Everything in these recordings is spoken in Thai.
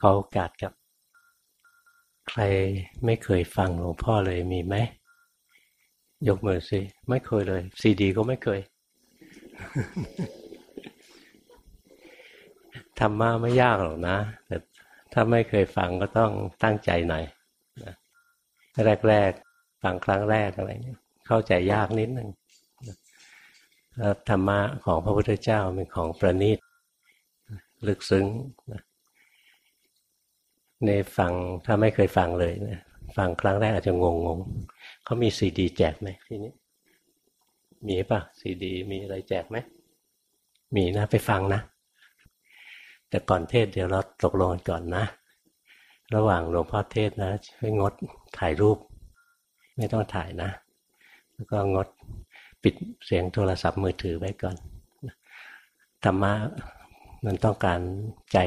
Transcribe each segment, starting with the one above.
ขอโอกาสครับ ใครไม่เคยฟังหลวงพ่อเลยมีไหม ยกมือสิไม่เคยเลย ซีดีก็ไม่เคยธรรมะไม่ยากหรอกนะ แต่ถ้าไม่เคยฟังก็ต้องตั้งใจหน่อยแรกๆ ฟังครั้งแรกอะไรเนี่ยเข้าใจยากนิดหนึ่งธรรมะของพระพุทธเจ้าเป็นของประณีตลึกซึ้ง ในฟังถ้าไม่เคยฟังเลยนะฟังครั้งแรกอาจจะงงงเขามีซีดีแจกไหมทีนี้ มีปะซีดี มีอะไรแจกไหม มีนะไปฟังนะ แต่ก่อนเทศเดี๋ยวเราตกลงก่อนนะ ระหว่างหลวงพ่อเทศนะช่วยงดถ่ายรูป ไม่ต้องถ่ายนะ แล้วก็งดปิดเสียงโทรศัพท์มือถือไว้ก่อนธรรมะมันต้องการใจ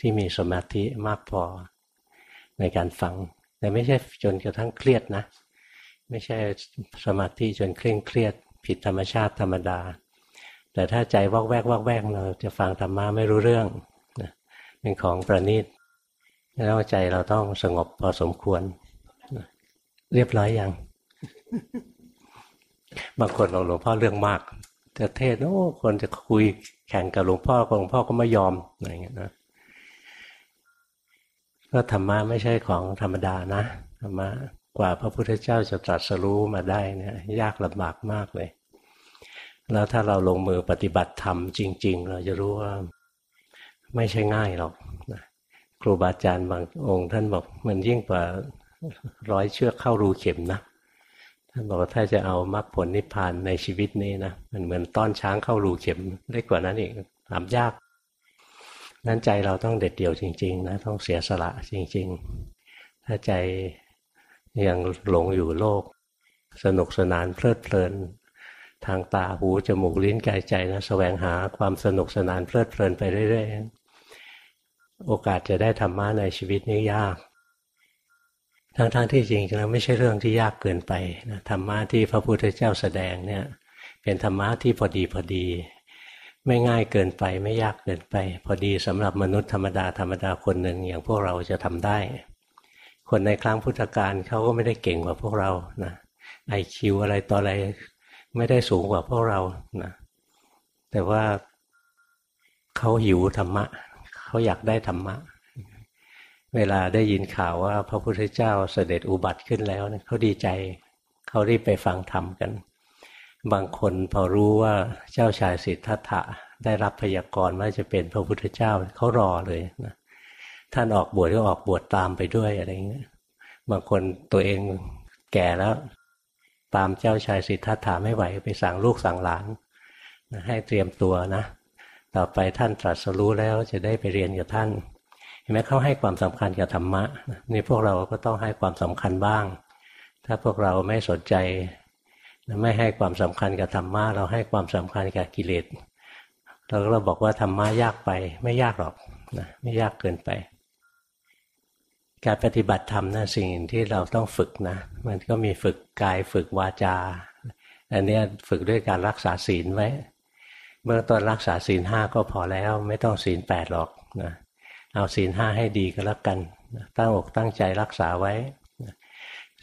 ที่มีสมาธิมากพอ ในการฟัง แต่ไม่ใช่จนกระทั่งเครียดนะ ไม่ใช่สมาธิจนเคร่งเครียด ผิดธรรมชาติธรรมดา แต่ถ้าใจวอกแวกวอกแวกเราจะฟังธรรมะไม่รู้เรื่องเป็นของประณีตแล้วใจเราต้องสงบพอสมควร เรียบร้อยอยังบางคนหลวงพ่อเรื่องมากจะเทศโอ้คนจะคุยแข่งกับหลวงพ่อหลวงพ่อก็ไม่ยอมอะไรเงี้ยนะ ก็ธรรมะไม่ใช่ของธรรมดานะธรรมะกว่าพระพุทธเจ้าจะตรัสรู้มาได้เนี่ยยากลำบากมากเลย แล้วถ้าเราลงมือปฏิบัติธรรมจริง ๆ เราจะรู้ว่าไม่ใช่ง่ายหรอกครูบาอาจารย์บางองค์ ท่านบอกมันยิ่งกว่าร้อยเชือกเข้ารูเข็มนะท่านบอกว่าถ้าจะเอามรรคผลนิพพานในชีวิตนี้นะมันเหมือนต้อนช้างเข้ารูเข็มเล็กกว่านั้นอีกทำยาก นั้นใจเราต้องเด็ดเดี่ยวจริง ๆ นะ ต้องเสียสละจริง ๆ ถ้าใจยังหลงอยู่โลก สนุกสนานเพลิดเพลิน ทางตาหูจมูกลิ้นกายใจนะสแสวงหาความสนุกสนานเพลิดเพลินไปเรื่อยๆโอกาสจะได้ธรรมะในชีวิตนี้ยากทั้งๆทที่จริงๆแล้วไม่ใช่เรื่องที่ยากเกินไปนะธรรมะที่พระพุทธเจ้าแสดงเนี่ย เป็นธรรมะที่พอดีพอดี ไม่ง่ายเกินไปไม่ยากเกินไป พอดีสำหรับมนุษย์ธรรมดาธรรมดาคนหนึ่งอย่างพวกเราจะทำได้ คนในครั้งพุทธกาลเขาก็ไม่ได้เก่งกว่าพวกเรานะไอคิวอะไรต่ออะไรไม่ได้สูงกว่าพวกเรานะแต่ว่าเขาหิวธรรมะเขาอยากได้ธรรมะ เวลาได้ยินข่าวว่า พระพุทธเจ้าเสด็จอุบัติขึ้นแล้วเขาดีใจเขารีบไปฟังธรรมกัน บางคนพอรู้ว่าเจ้าชายสิทธัตถะได้รับพยากรณ์ว่าจะเป็นพระพุทธเจ้าเขารอเลยนะท่านออกบวชก็ออกบวชตามไปด้วยอะไรเงี้ยบางคนตัวเองแก่แล้ว ตามเจ้าชายสิทธัตถะไม่ไหวไปสั่งลูกสั่งหลานให้เตรียมตัวนะ ต่อไปท่านตรัสรู้แล้วจะได้ไปเรียนกับท่านเห็นไหมเขาให้ความสำคัญกับธรรมะนี่พวกเราก็ต้องให้ความสำคัญบ้าง ถ้าพวกเราไม่สนใจ ไม่ให้ความสำคัญกับธรรมะเราให้ความสำคัญกับกิเลสเราก็บอกว่าธรรมะยากไป ไม่ยากหรอกนะไม่ยากเกินไป การปฏิบัติธรรมนะสิ่งที่เราต้องฝึกนะ มันก็มีฝึกกายฝึกวาจา อันนี้ฝึกด้วยการรักษาศีลไว้ เมื่อตอนรักษาศีลห้าก็พอแล้ว ไม่ต้องศีลแปดหรอกนะเอาศีลห้าให้ดีก็แล้วกันตั้งอกตั้งใจรักษาไว้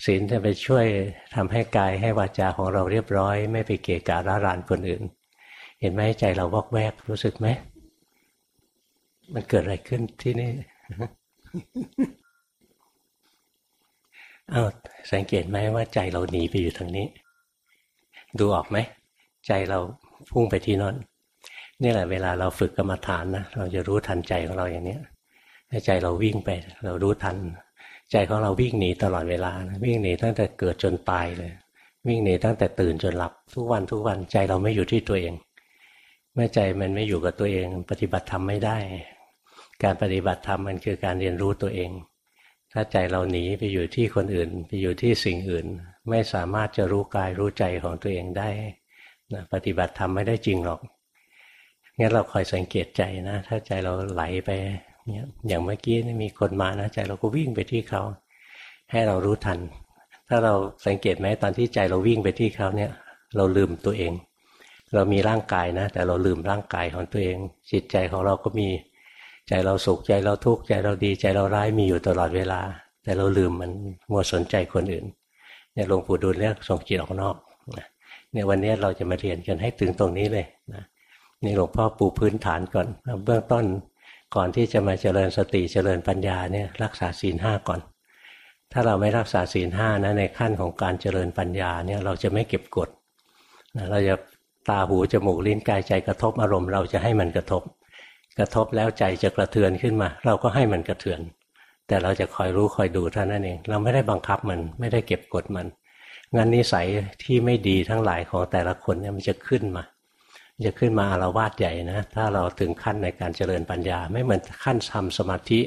ศีลจะไปช่วยทำให้กายให้วาจาของเราเรียบร้อย ไม่ไปเกะกะร้ารานคนอื่น เห็นไหมใจเราวอกแวกรู้สึกไหม มันเกิดอะไรขึ้นที่นี่เอาสังเกตไหมว่าใจเราหนีไปอยู่ทางนี้ ดูออกไหม ใจเราพุ่งไปที่นั่นนี่แหละเวลาเราฝึกกรรมฐานนะเราจะรู้ทันใจของเราอย่างนี้ใจเราวิ่งไป เรารู้ทัน ใจของเราวิ่งหนีตลอดเวลานะวิ่งหนีตั้งแต่เกิดจนตายเลย วิ่งหนีตั้งแต่ตื่นจนหลับ ทุกวันทุกวันใจเราไม่อยู่ที่ตัวเอง เมื่อใจมันไม่อยู่กับตัวเอง ปฏิบัติธรรมไม่ได้ การปฏิบัติธรรมมันคือการเรียนรู้ตัวเอง ถ้าใจเราหนีไปอยู่ที่คนอื่น ไปอยู่ที่สิ่งอื่น ไม่สามารถจะรู้กายรู้ใจของตัวเองได้นะปฏิบัติธรรมไม่ได้จริงหรอกงั้นเราคอยสังเกตใจนะ ถ้าใจเราไหลไป เนี่ยอย่างเมื่อกี้มีคนมานะใจเราก็วิ่งไปที่เขาให้เรารู้ทัน ถ้าเราสังเกตไหมตอนที่ใจเราวิ่งไปที่เขาเนี่ย เราลืมตัวเอง เรามีร่างกายนะ แต่เราลืมร่างกายของตัวเอง จิตใจของเราก็มีใจเราสุขใจเราทุกข์ใจเราดีใจเราร้ายมีอยู่ตลอดเวลา แต่เราลืมมันมัวสนใจคนอื่นเนี่ยหลวงปู่ดูลเรียกส่งจิตออกนอกเนี่ยวันนี้เราจะมาเรียนกันให้ถึงตรงนี้เลยนะนี่หลวงพ่อปูพื้นฐานก่อนเบื้องต้น ก่อนที่จะมาเจริญสติเจริญปัญญาเนี่ยรักษาศีลห้าก่อน ถ้าเราไม่รักษาศีลห้านะในขั้นของการเจริญปัญญาเนี่ยเราจะไม่เก็บกดเราจะตาหูจมูกลิ้นกายใจกระทบอารมณ์เราจะให้มันกระทบ กระทบแล้วใจจะกระเทือนขึ้นมา เราก็ให้มันกระเทือน แต่เราจะคอยรู้คอยดูเท่านั้นเอง เราไม่ได้บังคับมันไม่ได้เก็บกดมันงั้นนิสัยที่ไม่ดีทั้งหลายของแต่ละคนเนี่ยมันจะขึ้นมา จะขึ้นมาอารวาสใหญ่นะถ้าเราถึงขั้นในการเจริญปัญญา ไม่เหมือนขั้นทำสมาธิ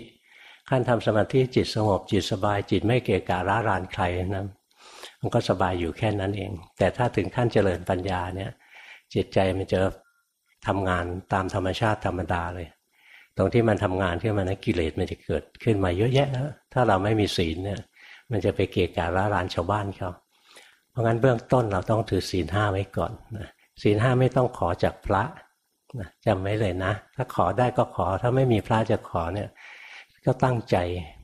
ขั้นทำสมาธิจิตสงบจิตสบายจิตไม่เกะกะร้ารานใครนะมันก็สบายอยู่แค่นั้นเอง แต่ถ้าถึงขั้นเจริญปัญญาเนี่ย จิตใจมันจะทำงานตามธรรมชาติธรรมดาเลย ตรงที่มันทำงานขึ้นมานะกิเลสมันจะเกิดขึ้นมาเยอะแยะแล้วถ้าเราไม่มีศีลเนี่ย มันจะไปเกะกะร้ารานชาวบ้านเขาเพราะงั้นเบื้องต้นเราต้องถือศีลห้าไว้ก่อนนะ ศีลห้าไม่ต้องขอจากพระนะจำไว้เลยนะ ถ้าขอได้ก็ขอ ถ้าไม่มีพระจะขอเนี่ย ก็ตั้งใจ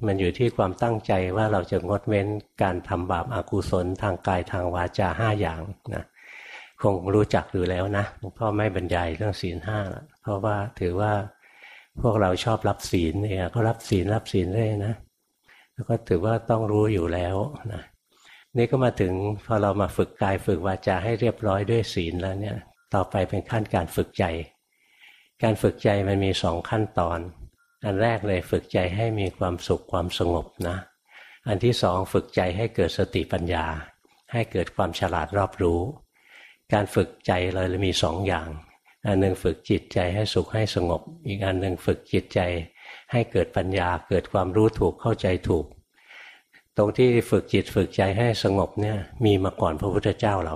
มันอยู่ที่ความตั้งใจว่าเราจะงดเว้นการทำบาปอากุศลทางกายทางวาจาห้าอย่างนะคงรู้จักอยู่แล้วนะหลวงพ่อไม่บรรยายเรื่องศีลห้าเพราะว่าถือว่าพวกเราชอบรับศีลเนี่ยก็รับศีลรับศีลเลยนะ แล้วก็ถือว่าต้องรู้อยู่แล้วนะ นี่ก็มาถึงพอเรามาฝึกกายฝึกวาจาให้เรียบร้อยด้วยศีลแล้วเนี่ย ต่อไปเป็นขั้นการฝึกใจ การฝึกใจมันมีสองขั้นตอน อันแรกเลยฝึกใจให้มีความสุขความสงบนะ อันที่สองฝึกใจให้เกิดสติปัญญา ให้เกิดความฉลาดรอบรู้ การฝึกใจเราเลยมีสองอย่าง อันหนึ่งฝึกจิตใจให้สุขให้สงบ อีกอันหนึ่งฝึกจิตใจ ให้เกิดปัญญาเกิดความรู้ถูกเข้าใจถูก ตรงที่ฝึกจิตฝึกใจให้สงบเนี่ยมีมาก่อนพระพุทธเจ้าเรา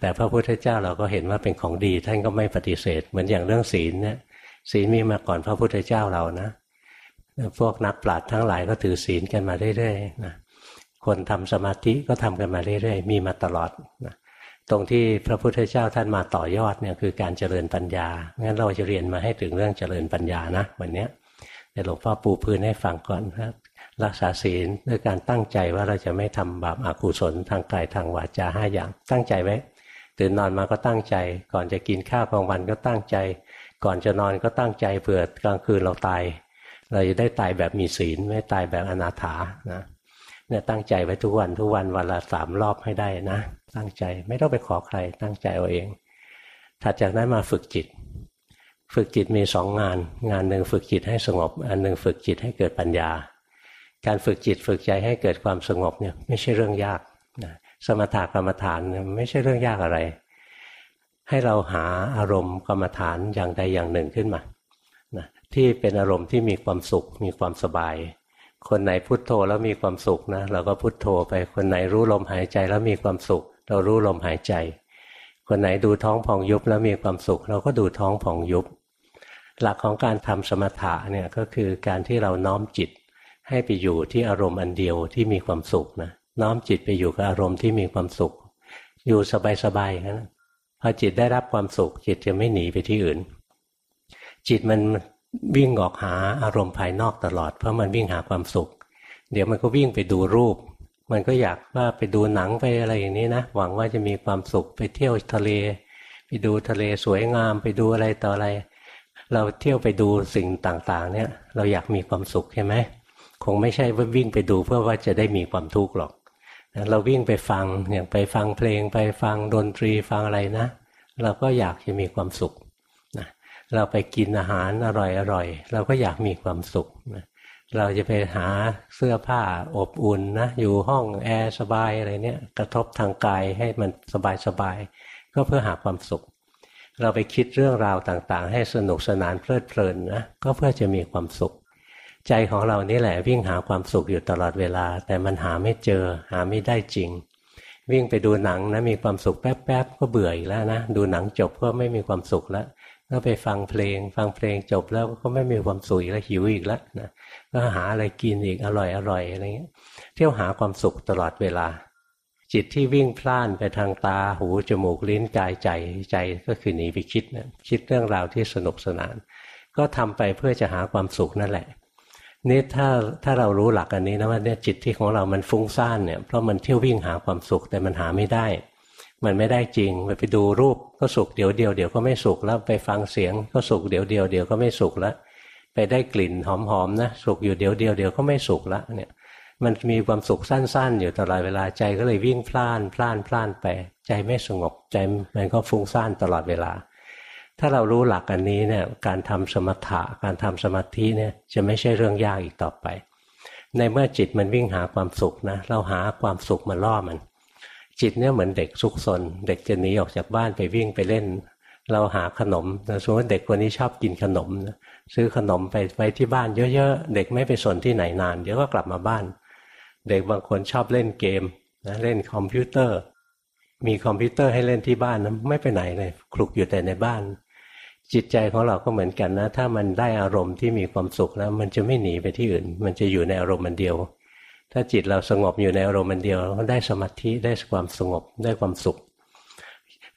แต่พระพุทธเจ้าเราก็เห็นว่าเป็นของดีท่านก็ไม่ปฏิเสธ เหมือนอย่างเรื่องศีลเนี่ยศีลมีมาก่อนพระพุทธเจ้าเรานะพวกนักปราชญ์ทั้งหลายก็ถือศีลกันมาเรื่อยๆนะคนทำสมาธิก็ทำกันมาเรื่อยๆ มีมาตลอดนะตรงที่พระพุทธเจ้าท่านมาต่อยอดเนี่ยคือการเจริญปัญญางั้นเราจะเรียนมาให้ถึงเรื่องเจริญปัญญานะวันนี้แต่หลวงพ่อปูพื้นให้ฟังก่อนครับ รักษาศีลด้วยการตั้งใจว่าเราจะไม่ทำบาปอกุศลทางกายทางวาจาห้าอย่าง ตั้งใจไว้ตื่นนอนมาก็ตั้งใจ ก่อนจะกินข้าวกลางวันก็ตั้งใจ ก่อนจะนอนก็ตั้งใจเผื่อกลางคืนเราตาย เราจะได้ตายแบบมีศีลไม่ตายแบบอนาถานะเนี่ยตั้งใจไว้ทุกวันทุกวันวันละสามรอบให้ได้นะ ตั้งใจไม่ต้องไปขอใคร ตั้งใจเอาเอง ถัดจากนั้นมาฝึกจิต ฝึกจิตมีสองงาน งานหนึ่งฝึกจิตให้สงบ อันหนึ่งฝึกจิตให้เกิดปัญญา การฝึกจิตฝึกใจให้เกิดความสงบเนี่ยไม่ใช่เรื่องยากนะสมถกรรมฐานไม่ใช่เรื่องยากอะไร ให้เราหาอารมณ์กรรมฐานอย่างใดอย่างหนึ่งขึ้นมานะที่เป็นอารมณ์ที่มีความสุขมีความสบาย คนไหนพุโทโธแล้วมีความสุขนะเราก็พุโทโธไปคนไหนรู้ลมหายใจแล้วมีความสุข เรารู้ลมหายใจ คนไหนดูท้องผ่องยุบแล้วมีความสุข เราก็ดูท้องผ่องยุบ หลักของการทำสมถะเนี่ยก็คือการที่เราน้อมจิต ให้ไปอยู่ที่อารมณ์อันเดียวที่มีความสุขนะน้อมจิตไปอยู่กับอารมณ์ที่มีความสุข อยู่สบายๆนะพอจิตได้รับความสุข จิตจะไม่หนีไปที่อื่น จิตมันวิ่งออกหาอารมณ์ภายนอกตลอด เพราะมันวิ่งหาความสุข เดี๋ยวมันก็วิ่งไปดูรูป มันก็อยากว่าไปดูหนังไปอะไรอย่างนี้นะหวังว่าจะมีความสุขไปเที่ยวทะเล ไปดูทะเลสวยงามไปดูอะไรต่ออะไร เราเที่ยวไปดูสิ่งต่างๆ เนี่ย เราอยากมีความสุขใช่ไหม งไม่ใช่ว่าวิ่งไปดูเพื่อว่าจะได้มีความทุกข์หรอกเราวิ่งไปฟังอย่างไปฟังเพลงไปฟังดนตรีฟังอะไรนะ เราก็อยากจะมีความสุขนะเราไปกินอาหารอร่อยอร่อยเราก็อยากมีความสุขนะเราจะไปหาเสื้อผ้าอบอุ่นนะอยู่ห้องแอร์สบายอะไรเนี่ยกระทบทางกายให้มันสบายสบายก็เพื่อหาความสุข เราไปคิดเรื่องราวต่างๆ ให้สนุกสนานเพลิดเพลินนะก็เพื่อจะมีความสุข ใจของเรานี่แหละวิ่งหาความสุขอยู่ตลอดเวลา แต่มันหาไม่เจอหาไม่ได้จริง วิ่งไปดูหนังนะมีความสุขแป๊บๆก็เบื่ออีกแล้วนะดูหนังจบก็ไม่มีความสุขแล้วก็ไปฟังเพลง ฟังเพลงจบแล้วก็ไม่มีความสุขอีกแล้วหิวอีกแล้วนะก็หาอะไรกินอีกอร่อยอร่อยอะไรเงี้ยเที่ยวหาความสุขตลอดเวลา จิตที่วิ่งพล่านไปทางตาหูจมูกลิ้นกายใจใจก็คือหนีไปคิดนะคิดเรื่องราวที่สนุกสนาน ก็ทำไปเพื่อจะหาความสุขนั่นแหละ นี่ถ้าถ้าเรารู้หลักอันนี้นะว่าเนี่ยจิตที่ของเรามันฟุ้งซ่านเนี่ยเพราะมันเที่ยววิ่งหาความสุขแต่มันหาไม่ได้ มันไม่ได้จริงไปไปดูรูปก็สุขเดี๋ยวเดียวเดี๋ยวก็ไม่สุขแล้วไปฟังเสียงก็สุขเดี๋ยวเดียวเดี๋ยวก็ไม่สุขแล้วไปได้กลิ่นหอมๆนะสุขอยู่เดี๋ยวเดียวเดี๋ยวก็ไม่สุขแล้วเนี่ยมันมีความสุขสั้นๆ อยู่ตลอดเวลาใจก็เลยวิ่งพล่านพล่านพล่านไป ใจไม่สงบใจมันก็ฟุ้งซ่านตลอดเวลา ถ้าเรารู้หลักอันนี้เนี่ยการทำสมถะการทำสมาธิเนี่ยจะไม่ใช่เรื่องยากอีกต่อไป ในเมื่อจิตมันวิ่งหาความสุขนะเราหาความสุขมาล่อมัน จิตเนี่ยเหมือนเด็กซุกซนเด็กจะหนีออกจากบ้านไปวิ่งไปเล่น เราหาขนมสมมติเด็กคนนี้ชอบกินขนมซื้อขนมไปไว้ที่บ้านเยอะๆ เด็กไม่ไปสนที่ไหนนาน เดี๋ยวก็กลับมาบ้าน เด็กบางคนชอบเล่นเกมนะเล่นคอมพิวเตอร์ มีคอมพิวเตอร์ให้เล่นที่บ้านนะไม่ไปไหนเลยคลุกอยู่แต่ในบ้าน จิตใจของเราก็เหมือนกันนะ ถ้ามันได้อารมณ์ที่มีความสุขแล้ว มันจะไม่หนีไปที่อื่น มันจะอยู่ในอารมณ์มันเดียว ถ้าจิตเราสงบอยู่ในอารมณ์มันเดียวก็ได้สมาธิได้ความสงบได้ความสุข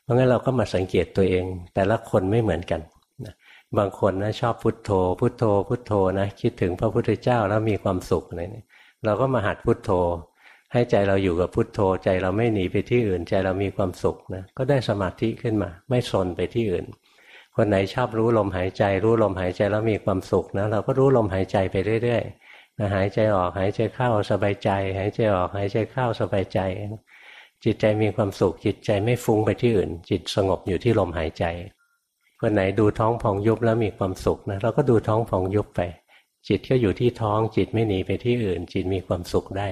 เพราะงั้นเราก็มาสังเกตตัวเอง แต่ละคนไม่เหมือนกันบางคนนะชอบพุทโธ พุทโธ พุทโธนะคิดถึงพระพุทธเจ้าแล้วมีความสุขอะไรเนี่ยเราก็มาหัดพุทโธ ให้ใจเราอยู่กับพุทโธ ใจเราไม่หนีไปที่อื่น ใจเรามีความสุขนะก็ได้สมาธิขึ้นมา ไม่สนไปที่อื่น คนไหนชอบรู้ลมหายใจ รู้ลมหายใจแล้วมีความสุขนะเราก็รู้ลมหายใจไปเรื่อยๆนะหายใจออกหายใจเข้าสบายใจ หายใจออกหายใจเข้าสบายใจ จิตใจมีความสุข จิตใจไม่ฟุ้งไปที่อื่น จิตสงบอยู่ที่ลมหายใจ คนไหนดูท้องพองยุบแล้วมีความสุขนะเราก็ดูท้องพองยุบไป จิตก็อยู่ที่ท้องจิตไม่หนีไปที่อื่น จิตมีความสุขได้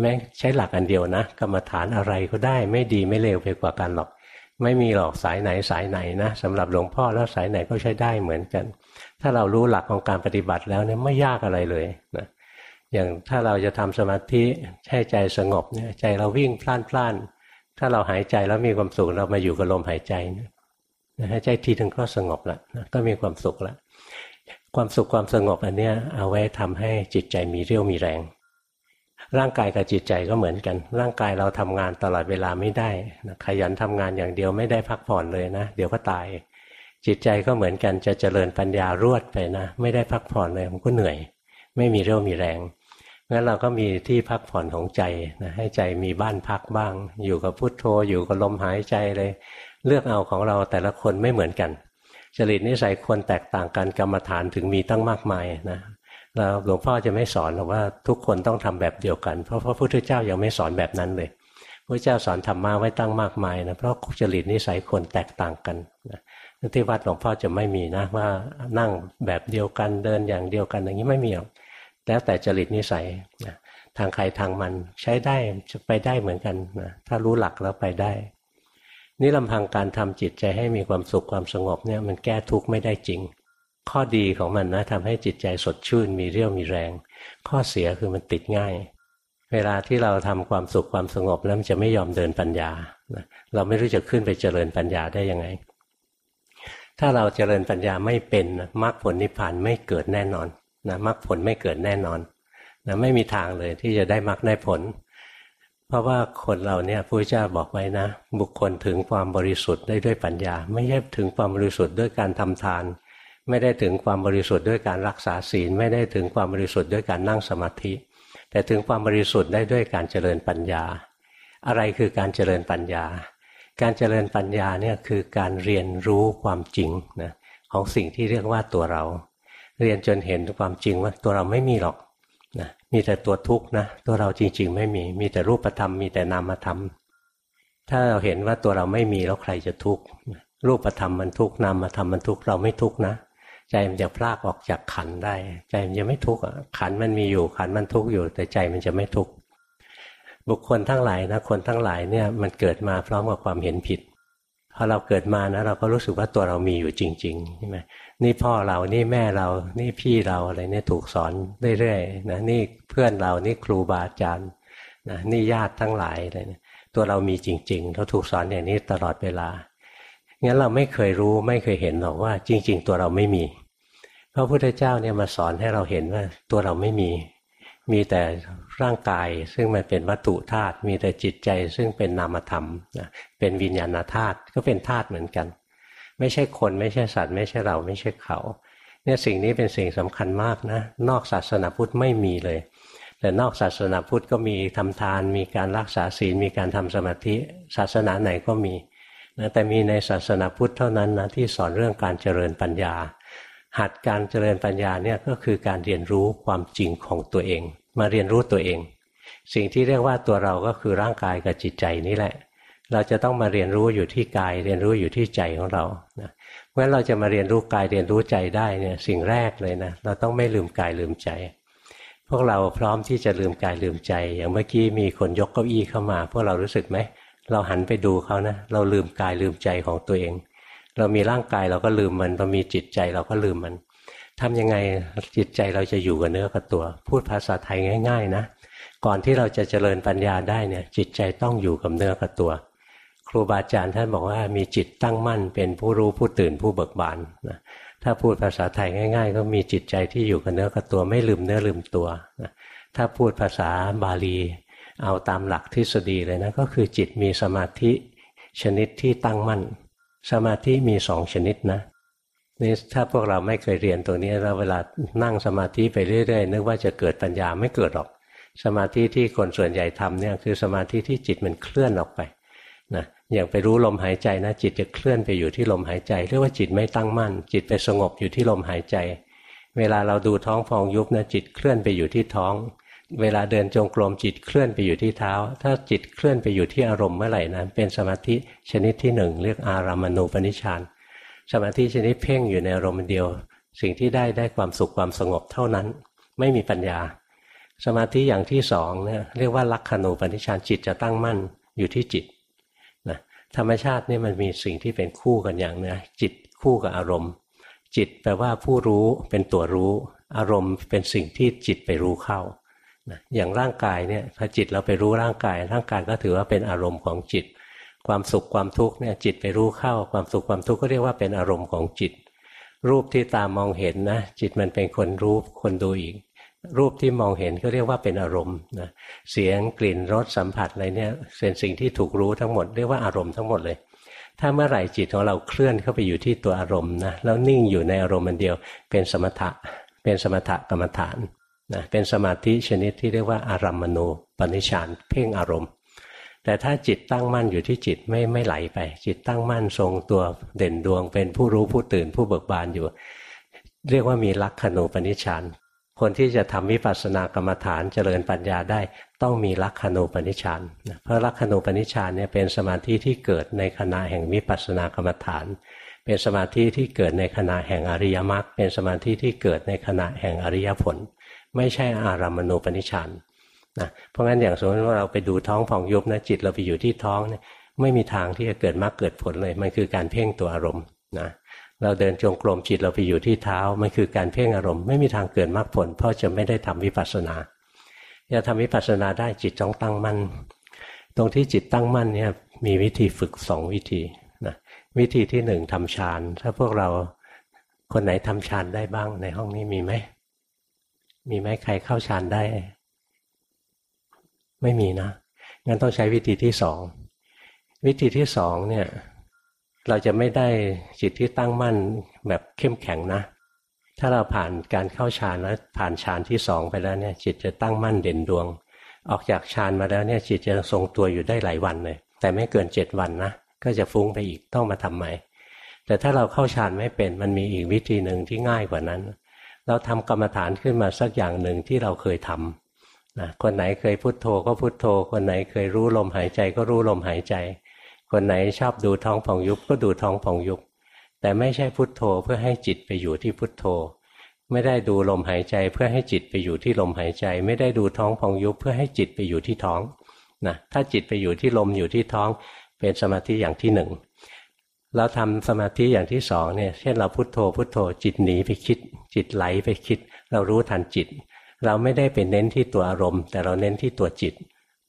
แม้ใช้หลักอันเดียวนะ กรรมฐานอะไรก็ได้ไม่ดีไม่เลวไปกว่ากันหรอก ไม่มีหรอกสายไหนสายไหนนะสำหรับหลวงพ่อแล้วสายไหนก็ใช้ได้เหมือนกัน ถ้าเรารู้หลักของการปฏิบัติแล้วเนี่ยไม่ยากอะไรเลยนะอย่างถ้าเราจะทำสมาธิให้ใจสงบเนี่ยใจเราวิ่งพล่านพล่านถ้าเราหายใจแล้วมีความสุขเรามาอยู่กับลมหายใจนะหายใจทีถึงก็สงบล้วนะก็มีความสุขล้วความสุขความสงบอันเนี้ยเอาไว้ทำให้จิตใจมีเรี่ยวมีแรง ร่างกายกับจิตใจก็เหมือนกัน ร่างกายเราทำงานตลอดเวลาไม่ได้นะขยันทำงานอย่างเดียวไม่ได้พักผ่อนเลยนะ เดี๋ยวก็ตาย จิตใจก็เหมือนกันจะเจริญปัญญารวดไปนะ ไม่ได้พักผ่อนเลยมันก็เหนื่อย ไม่มีเรี่ยวมีแรงงั้นเราก็มีที่พักผ่อนของใจนะให้ใจมีบ้านพักบ้าง อยู่กับพุทโธอยู่กับลมหายใจเลย เลือกเอาของเราแต่ละคนไม่เหมือนกันจริตนิสัยคนแตกต่างกันกรรมฐานถึงมีตั้งมากมายนะ เราหลวงพ่อจะไม่สอนหรอกว่าทุกคนต้องทำแบบเดียวกัน เพราะพระพุทธเจ้ายังไม่สอนแบบนั้นเลยพระเจ้าสอนธรรมะไว้ตั้งมากมายนะเพราะจริตนิสัยคนแตกต่างกันนะที่วัดหลวงพ่อจะไม่มีนะว่านั่งแบบเดียวกันเดินอย่างเดียวกันอย่างนี้ไม่มีหรอกแล้วแต่จริตนิสัยนะทางใครทางมันใช้ได้จะไปได้เหมือนกันนะถ้ารู้หลักแล้วไปได้ นี่ลำพังการทำจิตใจให้มีความสุขความสงบเนี่ยมันแก้ทุกข์ไม่ได้จริง ข้อดีของมันนะทำให้จิตใจสดชื่น มีเรี่ยวมีแรง ข้อเสียคือมันติดง่าย เวลาที่เราทำความสุขความสงบแล้วมันจะไม่ยอมเดินปัญญา เราไม่รู้จะขึ้นไปเจริญปัญญาได้ยังไง ถ้าเราเจริญปัญญาไม่เป็นมรรคผลนิพพานไม่เกิดแน่นอนนะมรรคผลไม่เกิดแน่นอนนะไม่มีทางเลยที่จะได้มรรคได้ผล เพราะว่าคนเราเนี่ยพระเจ้าบอกไว้นะ บุคคลถึงความบริสุทธิ์ได้ด้วยปัญญา ไม่ใช่ถึงความบริสุทธิ์ด้วยการทำทาน ไม่ได้ถึงความบริสุทธิ์ด้วยการรักษาศีล ไม่ได้ถึงความบริสุทธิ์ด้วยการนั่งสมาธิ แต่ถึงความบริสุทธิ์ได้ด้วยการเจริญปัญญา อะไรคือการเจริญปัญญา การเจริญปัญญาเนี่ยคือการเรียนรู้ความจริงนะของสิ่งที่เรียกว่าตัวเรา เรียนจนเห็นความจริงว่าตัวเราไม่มีหรอกนะมีแต่ตัวทุกข์นะตัวเราจริง ๆ ไม่มี มีแต่รูปธรรมมีแต่นามธรรม ถ้าเราเห็นว่าตัวเราไม่มีแล้วใครจะทุกข์รูปธรรมมันทุกข์นามธรรมมันทุกข์เราไม่ทุกข์นะ ใจมันจะพลากออกจากขันได้ ใจมันจะไม่ทุกข์ขันมันมีอยู่ขันมันทุกข์อยู่ แต่ใจมันจะไม่ทุกข์บุคคลทั้งหลายนะคนทั้งหลายเนี่ยมันเกิดมาพร้อมกับความเห็นผิดพอเราเกิดมานะเราก็รู้สึกว่าตัวเรามีอยู่จริงๆใช่ไหมนี่พ่อเรานี่แม่เรานี่พี่เราอะไรเนี่ยถูกสอนเรื่อยๆนะนี่เพื่อนเรานี่ครูบาอาจารย์นะนี่ญาติทั้งหลายอะไรเนี่ยตัวเรามีจริงๆเราถูกสอนอย่างนี้ตลอดเวลา งั้นเราไม่เคยรู้ไม่เคยเห็นหรอกว่า จริง ๆ ตัวเราไม่มีพระพุทธเจ้าเนี่ยมาสอนให้เราเห็นว่าตัวเราไม่มี มีแต่ร่างกายซึ่งมันเป็นวัตถุธาตุมีแต่จิตใจซึ่งเป็นนามธรรมเป็นวิญญาณธาตุก็เป็นธาตุเหมือนกัน ไม่ใช่คนไม่ใช่สัตว์ ไม่ใช่เราไม่ใช่เขาเนี่ยสิ่งนี้เป็นสิ่งสำคัญมากนะ นอกศาสนาพุทธไม่มีเลย แต่นอกศาสนาพุทธก็มีทำทาน มีการรักษาศีลมีการทำสมาธิศาสนาไหนก็มี นะแต่มีในศาสนาพุทธเท่านั้นนะที่สอนเรื่องการเจริญปัญญา หัดการเจริญปัญญาเนี่ยก็คือการเรียนรู้ความจริงของตัวเอง มาเรียนรู้ตัวเอง สิ่งที่เรียกว่าตัวเราก็คือร่างกายกับจิตใจนี่แหละ เราจะต้องมาเรียนรู้อยู่ที่กาย เรียนรู้อยู่ที่ใจของเรานะเพราะฉะนั้นเราจะมาเรียนรู้กายเรียนรู้ใจได้เนี่ยสิ่งแรกเลยนะเราต้องไม่ลืมกายลืมใจ พวกเราพร้อมที่จะลืมกายลืมใจ อย่างเมื่อกี้มีคนยกเก้าอี้เข้ามา พวกเรารู้สึกไหม เราหันไปดูเขานะ เราลืมกายลืมใจของตัวเอง เรามีร่างกายเราก็ลืมมัน เรามีจิตใจเราก็ลืมมันทำยังไงจิตใจเราจะอยู่กับเนื้อกับตัว พูดภาษาไทยง่าย ๆ นะ ก่อนที่เราจะเจริญปัญญาได้เนี่ย จิตใจต้องอยู่กับเนื้อกับตัว ครูบาอาจารย์ท่านบอกว่ามีจิตตั้งมั่น เป็นผู้รู้ผู้ตื่นผู้เบิกบานนะถ้าพูดภาษาไทยง่าย ๆ ก็มีจิตใจที่อยู่กับเนื้อกับตัวไม่ลืมเนื้อลืมตัวนะถ้าพูดภาษาบาลี เอาตามหลักทฤษฎีเลยนะก็คือจิตมีสมาธิชนิดที่ตั้งมั่น สมาธิมีสองชนิดนะนี่ถ้าพวกเราไม่เคยเรียนตัวนี้เราเวลานั่งสมาธิไปเรื่อยๆนึกว่าจะเกิดปัญญาไม่เกิดหรอก สมาธิที่คนส่วนใหญ่ทำเนี่ยคือสมาธิที่จิตมันเคลื่อนออกไปนะอย่างไปรู้ลมหายใจนะ จิตจะเคลื่อนไปอยู่ที่ลมหายใจเรียกว่าจิตไม่ตั้งมั่น จิตไปสงบอยู่ที่ลมหายใจ เวลาเราดูท้องฟองยุบนะจิตเคลื่อนไปอยู่ที่ท้อง เวลาเดินจงกรมจิตเคลื่อนไปอยู่ที่เท้า ถ้าจิตเคลื่อนไปอยู่ที่อารมณ์เมื่อไหร่นั้นเป็นสมาธิชนิดที่หนึ่งเรียกอารามณูปนิชานสมาธิชนิดเพ่งอยู่ในอารมณ์เดียว สิ่งที่ได้ได้ความสุขความสงบเท่านั้น ไม่มีปัญญา สมาธิอย่างที่สองเนี่ยเรียกว่าลักขณูปนิชานจิตจะตั้งมั่นอยู่ที่จิตนะธรรมชาตินี่มันมีสิ่งที่เป็นคู่กันอย่างเนี้ยจิตคู่กับอารมณ์ จิตแปลว่าผู้รู้เป็นตัวรู้ อารมณ์เป็นสิ่งที่จิตไปรู้เข้า นะอย่างร่างกายเนี่ยพอจิตเราไปรู้ร่างกาย ร่างกายก็ถือว่าเป็นอารมณ์ของจิต ความสุขความทุกข์เนี่ยจิตไปรู้เข้า ความสุขความทุกข์ก็เรียกว่าเป็นอารมณ์ของจิต รูปที่ตามองเห็นนะ จิตมันเป็นคนรู้คนดูอีก รูปที่มองเห็นก็เรียกว่าเป็นอารมณ์นะเสียงกลิ่นรสสัมผัสอะไรเนี่ยเป็นสิ่งที่ถูกรู้ทั้งหมดเรียกว่าอารมณ์ทั้งหมดเลยถ้าเมื่อไหร่จิตของเราเคลื่อนเข้าไปอยู่ที่ตัวอารมณ์นะแล้วนิ่งอยู่ในอารมณ์มันเดียว เป็นสมถะ เป็นสมถะกรรมฐาน นะเป็นสมาธิชนิดที่เรียกว่าอารัมมณูปนิชานเพ่งอารมณ์ แต่ถ้าจิตตั้งมั่นอยู่ที่จิตไม่ไม่ไหลไป จิตตั้งมั่นทรงตัวเด่นดวง เป็นผู้รู้ผู้ตื่นผู้เบิกบานอยู่ เรียกว่ามีลักขณูปนิชานคนที่จะทำวิปัสสนากรรมฐานเจริญปัญญาได้ ต้องมีลักขณูปนิชานเพราะลักขณูปนิชานเนี่ยเป็นสมาธิที่เกิดในขณะแห่งวิปัสสนากรรมฐาน เป็นสมาธิที่เกิดในขณะแห่งอริยมรรคเป็นสมาธิที่เกิดในขณะแห่งอริยผล ไม่ใช่อารามณูปนิชานนะเพราะงั้นอย่างสมมติว่าเราไปดูท้องผ่องยุบนะจิตเราไปอยู่ที่ท้องเนี่ยไม่มีทางที่จะเกิดมรรคเกิดผลเลย มันคือการเพ่งตัวอารมณ์นะเราเดินจงกรมจิตเราไปอยู่ที่เท้า มันคือการเพ่งอารมณ์ไม่มีทางเกิดมรรคผล เพราะจะไม่ได้ทำวิปัสสนาจะทำวิปัสสนาได้จิตต้องตั้งมั่นตรงที่จิตตั้งมั่นเนี่ยมีวิธีฝึกสองวิธีนะวิธีที่หนึ่งทำฌานถ้าพวกเราคนไหนทำฌานได้บ้างในห้องนี้มีไหม มีไหมใครเข้าฌานได้ ไม่มีนะ งั้นต้องใช้วิธีที่สอง วิธีที่สองเนี่ย เราจะไม่ได้จิตที่ตั้งมั่นแบบเข้มแข็งนะ ถ้าเราผ่านการเข้าฌานแล้วผ่านฌานที่สองไปแล้วเนี่ย จิตจะตั้งมั่นเด่นดวง ออกจากฌานมาแล้วเนี่ย จิตจะทรงตัวอยู่ได้หลายวันเลย แต่ไม่เกินเจ็ดวันนะ ก็จะฟุ้งไปอีกต้องมาทำใหม่แต่ถ้าเราเข้าฌานไม่เป็นมันมีอีกวิธีหนึ่งที่ง่ายกว่านั้น เราทำกรรมฐานขึ้นมาสักอย่างหนึ่งที่เราเคยทำนะคนไหนเคยพุโทโธก็พุโทโธ คนไหนเคยรู้ลมหายใจก็รู้ลมหายใจ คนไหนชอบดูท้องผ่องยุบก็ดูท้องผ่องยุบแต่ไม่ใช่พุโทโธเพื่อให้จิตไปอยู่ที่พุโทโธ ไม่ได้ดูลมหายใจเพื่อให้จิตไปอยู่ที่ลมหายใจ ไม่ได้ดูท้องผ่องยุบเพื่อให้จิตไปอยู่ที่ท้องนะถ้าจิตไปอยู่ที่ลมอยู่ที่ท้อง เป็นสมาธิอย่างที่หนึ่งเราทำสมาธิอย่างที่สองเนี่ยเช่นเราพุโทโธพุโทโธจิตหนีไปคิด จิตไหลไปคิด เรารู้ทันจิต เราไม่ได้เป็นเน้นที่ตัวอารมณ์ แต่เราเน้นที่ตัวจิต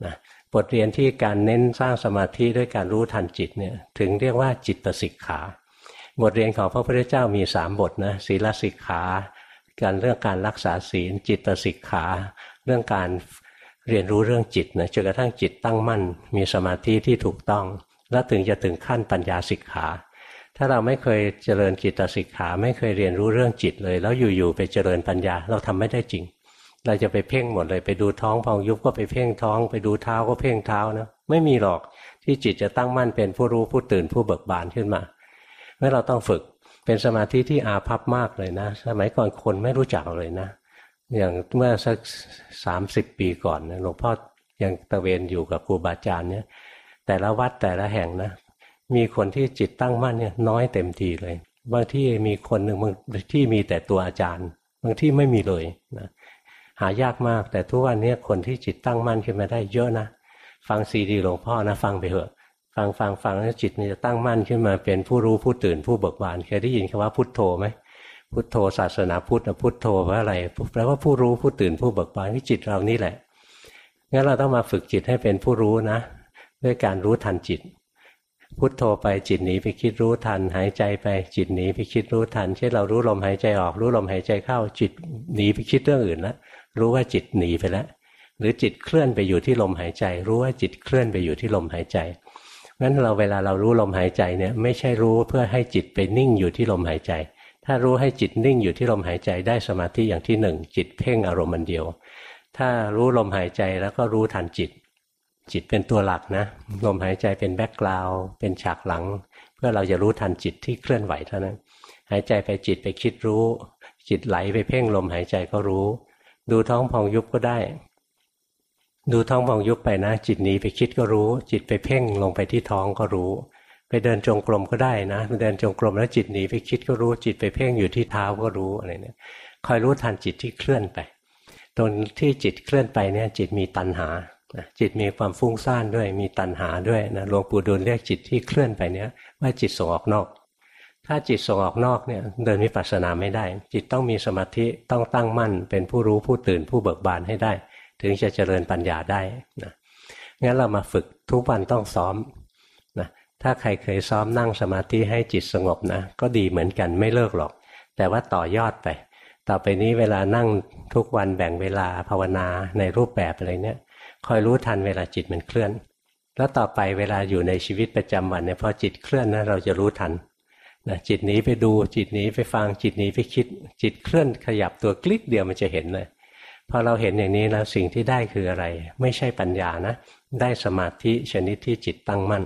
นะบทเรียนที่การเน้นสร้างสมาธิด้วยการรู้ทันจิตเนี่ยถึงเรียกว่าจิตสิกขา บทเรียนของพระพุทธเจ้ามีสามบทนะศีลสิกขา การเรื่องการรักษาศีล จิตสิกขา เรื่องการเรียนรู้เรื่องจิตนะจนกระทั่งจิตตั้งมั่น มีสมาธิที่ถูกต้อง แล้วถึงจะถึงขั้นปัญญาสิกขา ถ้าเราไม่เคยเจริญจิตสิกขา ไม่เคยเรียนรู้เรื่องจิตเลย แล้วอยู่ๆไปเจริญปัญญา เราทำไม่ได้จริง เราจะไปเพ่งหมดเลย ไปดูท้องพองยุบก็ไปเพ่งท้อง ไปดูเท้าก็เพ่งเท้านะไม่มีหรอกที่จิตจะตั้งมั่นเป็นผู้รู้ผู้ตื่นผู้เบิกบานขึ้นมาเมื่อเราต้องฝึกเป็นสมาธิที่อาภัพมากเลยนะ สมัยก่อนคนไม่รู้จักเลยนะ อย่างเมื่อสักสามสิบปีก่อนหลวงพ่อยังตะเวนอยู่กับครูบาอาจารย์เนี่ยแต่ละวัดแต่ละแห่งนะ มีคนที่จิตตั้งมั่นเนี่ยน้อยเต็มทีเลย บางที่มีคนหนึ่งบางที่มีแต่ตัวอาจารย์ บางที่ไม่มีเลยนะหายากมากแต่ทุกวันนี้คนที่จิตตั้งมั่นขึ้นมาได้เยอะนะฟังซีดีหลวงพ่อนะฟังไปเถอะ ฟังฟังฟังแล้วจิตมันจะตั้งมั่นขึ้นมาเป็นผู้รู้ผู้ตื่นผู้เบิกบานเคยได้ยินคำว่าพุทโธไหมพุทโธศาสนาพุทธพุทโธว่าอะไรแปลว่าผู้รู้ผู้ตื่นผู้เบิกบานที่จิตเรานี่แหละงั้นเราต้องมาฝึกจิตให้เป็นผู้รู้นะ ด้วยการรู้ทันจิต พุทโธไปจิตหนีไปคิดรู้ทัน หายใจไปจิตหนีไปคิดรู้ทันเช่นเรารู้ลมหายใจออก รู้ลมหายใจเข้า จิตหนีไปคิดเรื่องอื่นแล้วรู้ว่าจิตหนีไปแล้วหรือจิตเคลื่อนไปอยู่ที่ลมหายใจ รู้ว่าจิตเคลื่อนไปอยู่ที่ลมหายใจงั้นเราเวลาเรารู้ลมหายใจเนี่ยไม่ใช่รู้เพื่อให้จิตไปนิ่งอยู่ที่ลมหายใจ ถ้ารู้ให้จิตนิ่งอยู่ที่ลมหายใจได้สมาธิอย่างที่หนึ่งจิตเพ่งอารมณ์มันเดียว ถ้ารู้ลมหายใจแล้วก็รู้ทันจิต จิตเป็นตัวหลักนะลมหายใจเป็นแบ็กกราวด์เป็นฉากหลัง เพื่อเราจะรู้ทันจิตที่เคลื่อนไหวเท่านั้น หายใจไปจิตไปคิดรู้ จิตไหลไปเพ่งลมหายใจก็รู้ ดูท้องพองยุบก็ได้ ดูท้องพองยุบไปนะ จิตหนีไปคิดก็รู้ จิตไปเพ่งลงไปที่ท้องก็รู้ ไปเดินจงกรมก็ได้นะเดินจงกรมแล้วจิตหนีไปคิดก็รู้ จิตไปเพ่งอยู่ที่เท้าก็รู้อะไรเนี่ยคอยรู้ทันจิตที่เคลื่อนไปตรงที่จิตเคลื่อนไปเนี่ยจิตมีตัณหา จิตมีความฟุ้งซ่านด้วย มีตัณหาด้วยนะหลวงปู่ดูลเรียกจิตที่เคลื่อนไปเนี้ยว่าจิตส่งออกนอก ถ้าจิตส่งออกนอกเนี่ยเดินวิปัสสนาไม่ได้ จิตต้องมีสมาธิต้องตั้งมั่น เป็นผู้รู้ผู้ตื่นผู้เบิกบานให้ได้ ถึงจะเจริญปัญญาได้นะงั้นเรามาฝึกทุกวันต้องซ้อมนะถ้าใครเคยซ้อมนั่งสมาธิให้จิตสงบนะก็ดีเหมือนกันไม่เลิกหรอก แต่ว่าต่อยอดไป ต่อไปนี้เวลานั่งทุกวันแบ่งเวลาภาวนาในรูปแบบอะไรเนี่ย คอยรู้ทันเวลาจิตมันเคลื่อน แล้วต่อไปเวลาอยู่ในชีวิตประจำวันเนี่ยพอจิตเคลื่อนนะเราจะรู้ทันนะจิตหนีไปดูจิตหนีไปฟังจิตหนีไปคิด จิตเคลื่อนขยับตัวคลิกเดียวมันจะเห็นเลยพอเราเห็นอย่างนี้แล้วสิ่งที่ได้คืออะไร ไม่ใช่ปัญญานะ ได้สมาธิชนิดที่จิตตั้งมั่น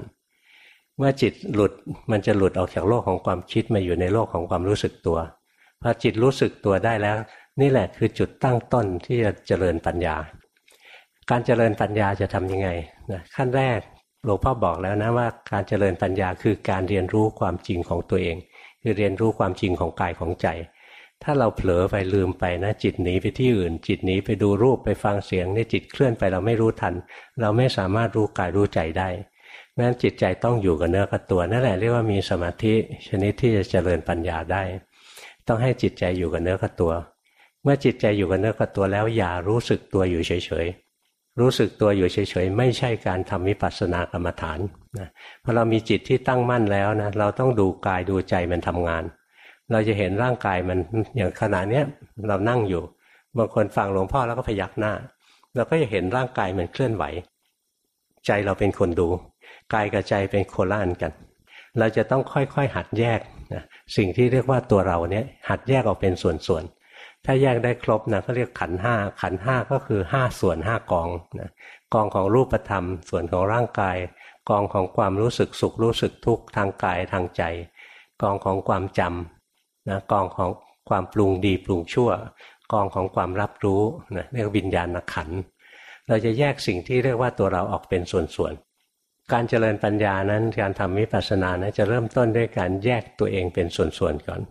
เมื่อจิตหลุดมันจะหลุดออกจากโลกของความคิดมาอยู่ในโลกของความรู้สึกตัวพอจิตรู้สึกตัวได้แล้ว นี่แหละคือจุดตั้งต้นที่จะเจริญปัญญา การเจริญปัญญาจะทํำยังไงนะขั้นแรกหลวงพ่อบอกแล้วนะว่าการเจริญปัญญาคือการเรียนรู้ความจริงของตัวเอง คือเรียนรู้ความจริงของกายของใจ ถ้าเราเผลอไปลืมไปนะจิตหนีไปที่อื่น จิตหนีไปดูรูปไปฟังเสียงนี่จิตเคลื่อนไปเราไม่รู้ทัน เราไม่สามารถรู้กายรู้ใจได้นั้นจิตใจต้องอยู่กับเนื้อกับตัวนั่นแหละเรียกว่ามีสมาธิชนิดที่จะเจริญปัญญาได้ ต้องให้จิตใจอยู่กับเนื้อกับตัว เมื่อจิตใจอยู่กับเนื้อกับตัวแล้วอย่ารู้สึกตัวอยู่เฉย รู้สึกตัวอยู่เฉยๆ ไม่ใช่การทำวิปัสสนากรรมฐานนะพอเรามีจิตที่ตั้งมั่นแล้วนะเราต้องดูกายดูใจมันทำงาน เราจะเห็นร่างกายมันอย่างขณะเนี้ยเรานั่งอยู่บางคนฟังหลวงพ่อแล้วก็พยักหน้า เราก็จะเห็นร่างกายมันเคลื่อนไหว ใจเราเป็นคนดู กายกับใจเป็นโคละอันกัน เราจะต้องค่อยๆหัดแยกนะสิ่งที่เรียกว่าตัวเราเนี้ยหัดแยกออกเป็นส่วนๆ ถ้าแยกได้ครบนะก็เรียกขันห้าขันห้าก็คือห้าส่วนห้ากองนะกองของรูปธรรม ส่วนของร่างกาย กองของความรู้สึกสุขรู้สึกทุกข์ทางกายทางใจ กองของความจำนะกองของความปรุงดีปรุงชั่ว กองของความรับรู้นะเรียกวิญญาณขัน เราจะแยกสิ่งที่เรียกว่าตัวเราออกเป็นส่วนๆการเจริญปัญญานั้นการทำวิปัสสนานะจะเริ่มต้นด้วยการแยกตัวเองเป็นส่วนๆก่อน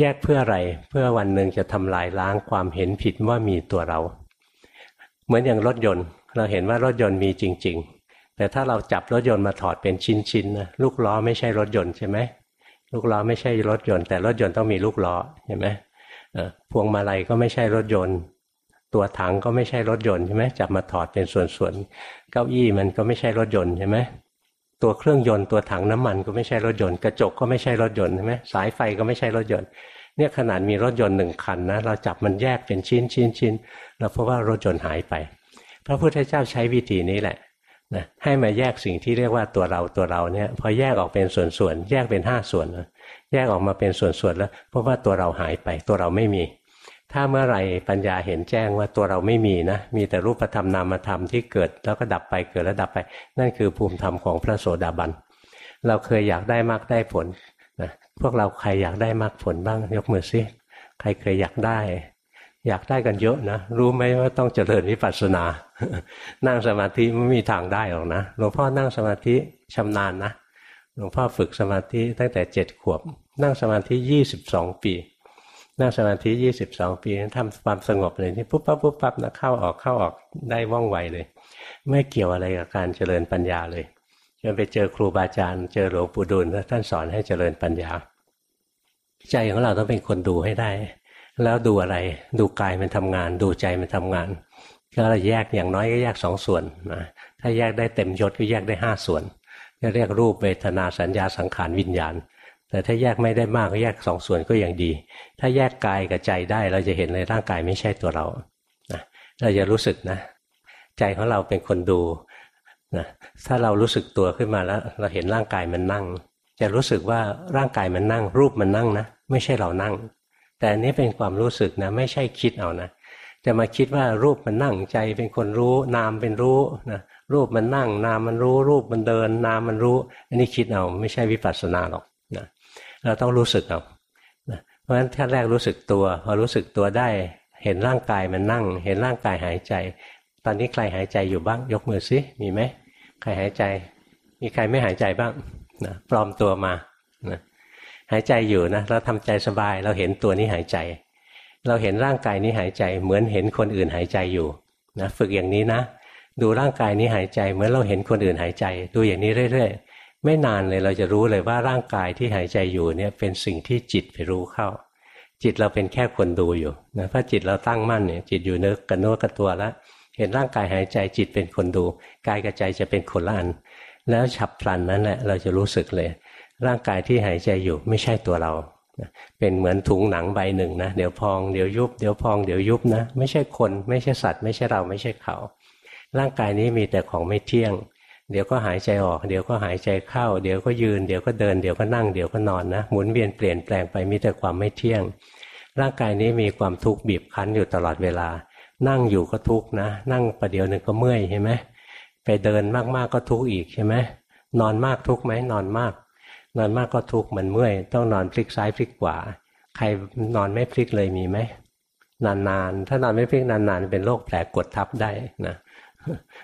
แยกเพื่ออะไร เพื่อวันหนึ่งจะทำลายล้างความเห็นผิดว่ามีตัวเรา เหมือนอย่างรถยนต์ เราเห็นว่ารถยนต์มีจริง ๆ แต่ถ้าเราจับรถยนต์มาถอดเป็นชิ้นๆนะลูกล้อไม่ใช่รถยนต์ใช่ไหมลูกล้อไม่ใช่รถยนต์แต่รถยนต์ต้องมีลูกล้อเห็นไหมพวงมาลัยก็ไม่ใช่รถยนต์ ตัวถังก็ไม่ใช่รถยนต์ใช่ไหมจับมาถอดเป็นส่วนๆเก้าอี้มันก็ไม่ใช่รถยนต์ใช่ไหม ตัวเครื่องยนต์ตัวถังน้ำมันก็ไม่ใช่รถยนต์กระจกก็ไม่ใช่รถยนต์ใช่ไหมสายไฟก็ไม่ใช่รถยนต์ เนี่ยขนาดมีรถยนต์หนึ่งคันนะเราจับมันแยกเป็นชิ้นชิ้นชิ้นเราพบว่ารถยนต์หายไป พระพุทธเจ้าใช้วิธีนี้แหละนะให้มาแยกสิ่งที่เรียกว่าตัวเราตัวเราเนี่ยพอแยกออกเป็นส่วนๆแยกเป็นห้าส่วน แยกออกมาเป็นส่วนๆแล้ว เพราะว่าตัวเราหายไปตัวเราไม่มี ถ้าเมื่อไหร่ปัญญาเห็นแจ้งว่าตัวเราไม่มีนะ มีแต่รูปธรรมนามธรรมที่เกิด แล้วก็ดับไปเกิดแล้วดับไป นั่นคือภูมิธรรมของพระโสดาบัน เราเคยอยากได้มากได้ผลนะพวกเราใครอยากได้มากผลบ้าง ยกมือซิใครเคยอยากได้ อยากได้กันเยอะนะ รู้ไหมว่าต้องเจริญวิปัสสนา นั่งสมาธิไม่มีทางได้หรอกนะหลวงพ่อนั่งสมาธิชำนาญนะหลวงพ่อฝึกสมาธิตั้งแต่เจ็ดขวบ นั่งสมาธิยี่สิบสองปี นั่งสมาธิยี่สิบสองปีทำความสงบเลยที่ปุ๊บปั๊บปุ๊บปั๊บนะเข้าออกเข้าออกได้ว่องไวเลย ไม่เกี่ยวอะไรกับการเจริญปัญญาเลยจนไปเจอครูบาอาจารย์เจอหลวงปู่ดูลท่านสอนให้เจริญปัญญา ใจของเราต้องเป็นคนดูให้ได้ แล้วดูอะไร ดูกายมันทำงาน ดูใจมันทำงานก็เราแยกอย่างน้อยก็แยกสองส่วนนะถ้าแยกได้เต็มยศก็แยกได้ห้าส่วนก็เรียกรูปเวทนาสัญญาสังขารวิญญาณ แต่ถ้าแยกไม่ได้มากก็แยกสองส่วนก็ยังดี ถ้าแยกกายกับใจได้เราจะเห็นเลยร่างกายไม่ใช่ตัวเรานะเราจะรู้สึกนะ ใจของเราเป็นคนดูนะถ้าเรารู้สึกตัวขึ้นมาแล้ว เราเห็นร่างกายมันนั่ง จะรู้สึกว่าร่างกายมันนั่ง รูปมันนั่งนะ ไม่ใช่เรานั่ง แต่อันนี้เป็นความรู้สึกนะ ไม่ใช่คิดเอานะจะมาคิดว่ารูปมันนั่งใจเป็นคนรู้ นามเป็นรู้นะรูปมันนั่ง นามมันรู้ รูปมันเดิน นามมันรู้ อันนี้คิดเอาไม่ใช่วิปัสสนาหรอก เราต้องรู้สึกเอาเพราะฉะนั้นท่าแรกรู้สึกตัว พอรู้สึกตัวได้ เห็นร่างกายมันนั่ง เห็นร่างกายหายใจ ตอนนี้ใครหายใจอยู่บ้าง ยกมือซิมีไหมใครหายใจ มีใครไม่หายใจบ้างนะปลอมตัวมานะหายใจอยู่นะเราทำใจสบาย เราเห็นตัวนี้หายใจ เราเห็นร่างกายนี้หายใจ เหมือนเห็นคนอื่นหายใจอยู่นะฝึกอย่างนี้นะ ดูร่างกายนี้หายใจ เหมือนเราเห็นคนอื่นหายใจ ดูอย่างนี้เรื่อยๆ ไม่นานเลยเราจะรู้เลยว่าร่างกายที่หายใจอยู่เนี่ยเป็นสิ่งที่จิตไปรู้เข้า จิตเราเป็นแค่คนดูอยู่นะถ้าจิตเราตั้งมั่นเนี่ยจิตอยู่เนื้อกันโน้กับตัวแล้วเห็นร่างกายหายใจจิตเป็นคนดูกายกับใจจะเป็นคนละอัน แล้วฉับพลันนั้นแหละเราจะรู้สึกเลย ร่างกายที่หายใจอยู่ไม่ใช่ตัวเรา เป็นเหมือนถุงหนังใบหนึ่งนะเดี๋ยวพองเดี๋ยวยุบเดี๋ยวพองเดี๋ยวยุบนะไม่ใช่คนไม่ใช่สัตว์ ไม่ใช่เราไม่ใช่เขา ร่างกายนี้มีแต่ของไม่เที่ยง เดี๋ยวก็หายใจออก เดี๋ยวก็หายใจเข้า เดี๋ยวก็ยืน เดี๋ยวก็เดิน เดี๋ยวก็นั่ง เดี๋ยวก็นอนนะ หมุนเวียนเปลี่ยนแปลงไปมีแต่ความไม่เที่ยง ร่างกายนี้มีความทุกข์บีบคั้นอยู่ตลอดเวลา นั่งอยู่ก็ทุกข์นะ นั่งประเดี๋ยวหนึ่งก็เมื่อยใช่ไหมไปเดินมากๆก็ทุกข์อีกใช่ไหมนอนมากทุกข์ไหมนอนมาก นอนมากก็ทุกข์มันเมื่อย ต้องนอนพลิกซ้ายพลิกขวา ใครนอนไม่พลิกเลยมีไหมนานๆ ถ้านอนไม่พลิกนานๆ เป็นโรคแผลกดทับได้นะ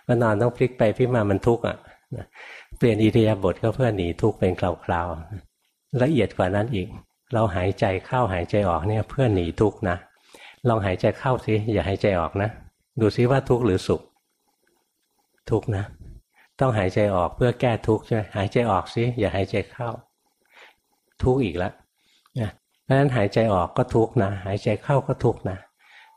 ก็นอนต้องพลิกไปพลิกมามันทุกข์อะเปลี่ยนอิริยาบถก็เพื่อหนีทุกข์เป็นคราวๆละเอียดกว่านั้นอีก เราหายใจเข้าหายใจออกเนี่ยเพื่อหนีทุกข์นะลองหายใจเข้าสิอย่าหายใจออกนะ ดูซิว่าทุกข์หรือสุข ทุกข์นะ ต้องหายใจออกเพื่อแก้ทุกข์ใช่ไหมหายใจออกสิอย่าหายใจเข้า ทุกข์อีกแล้วนะเพราะฉะนั้นหายใจออกก็ทุกข์นะ หายใจเข้าก็ทุกข์นะ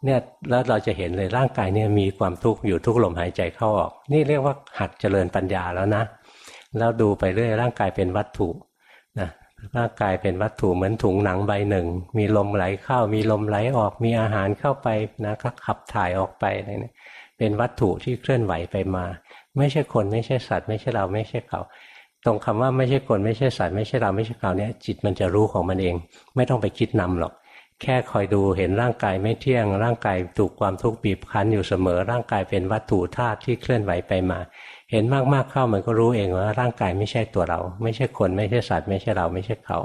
เนี่ยแล้วเราจะเห็นเลยร่างกายเนี่ยมีความทุกข์อยู่ทุกลมหายใจเข้าออก นี่เรียกว่าหัดเจริญปัญญาแล้วนะ แล้วดูไปเรื่อยร่างกายเป็นวัตถุนะร่างกายเป็นวัตถุเหมือนถุงหนังใบหนึ่ง มีลมไหลเข้า มีลมไหลออก มีอาหารเข้าไปนะก็ขับถ่ายออกไปอะไรเนี่ยเป็นวัตถุที่เคลื่อนไหวไปมา ไม่ใช่คนไม่ใช่สัตว์ ไม่ใช่เราไม่ใช่เขา ตรงคำว่าไม่ใช่คนไม่ใช่สัตว์ไม่ใช่เราไม่ใช่เขาเนี่ยจิตมันจะรู้ของมันเอง ไม่ต้องไปคิดนำหรอก แค่คอยดูเห็นร่างกายไม่เที่ยง ร่างกายถูกความทุกข์บีบคั้นอยู่เสมอ ร่างกายเป็นวัตถุธาตุที่เคลื่อนไหวไปมา เห็นมากๆเข้ามันก็รู้เองว่าร่างกายไม่ใช่ตัวเรา ไม่ใช่คนไม่ใช่สัตว์ ไม่ใช่เราไม่ใช่เขา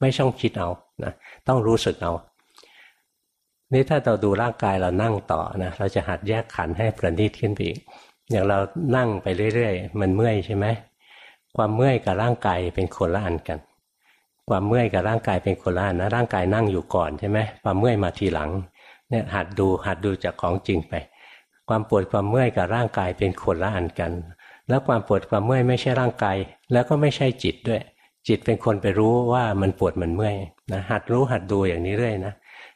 ไม่ช่องคิดเอานะต้องรู้สึกเอานี่ถ้าเราดูร่างกายเรานั่งต่อนะเราจะหัดแยกขันให้ประณีตขึ้นไปอีก อย่างเรานั่งไปเรื่อยๆ มันเมื่อยใช่ไหมความเมื่อยกับร่างกายเป็นคนละอันกัน ความเมื่อยกับร่างกายเป็นคนละนะร่างกายนั่งอยู่ก่อนใช่ไหมความเมื่อยมาทีหลังเนี่ยหัดดูหัดดูจากของจริงไป ความปวดความเมื่อยกับร่างกายเป็นคนละอันกัน แล้วความปวดความเมื่อยไม่ใช่ร่างกายแล้วก็ไม่ใช่จิตด้วย จิตเป็นคนไปรู้ว่ามันปวดมันเมื่อยนะหัดรู้หัดดูอย่างนี้เรื่อยนะ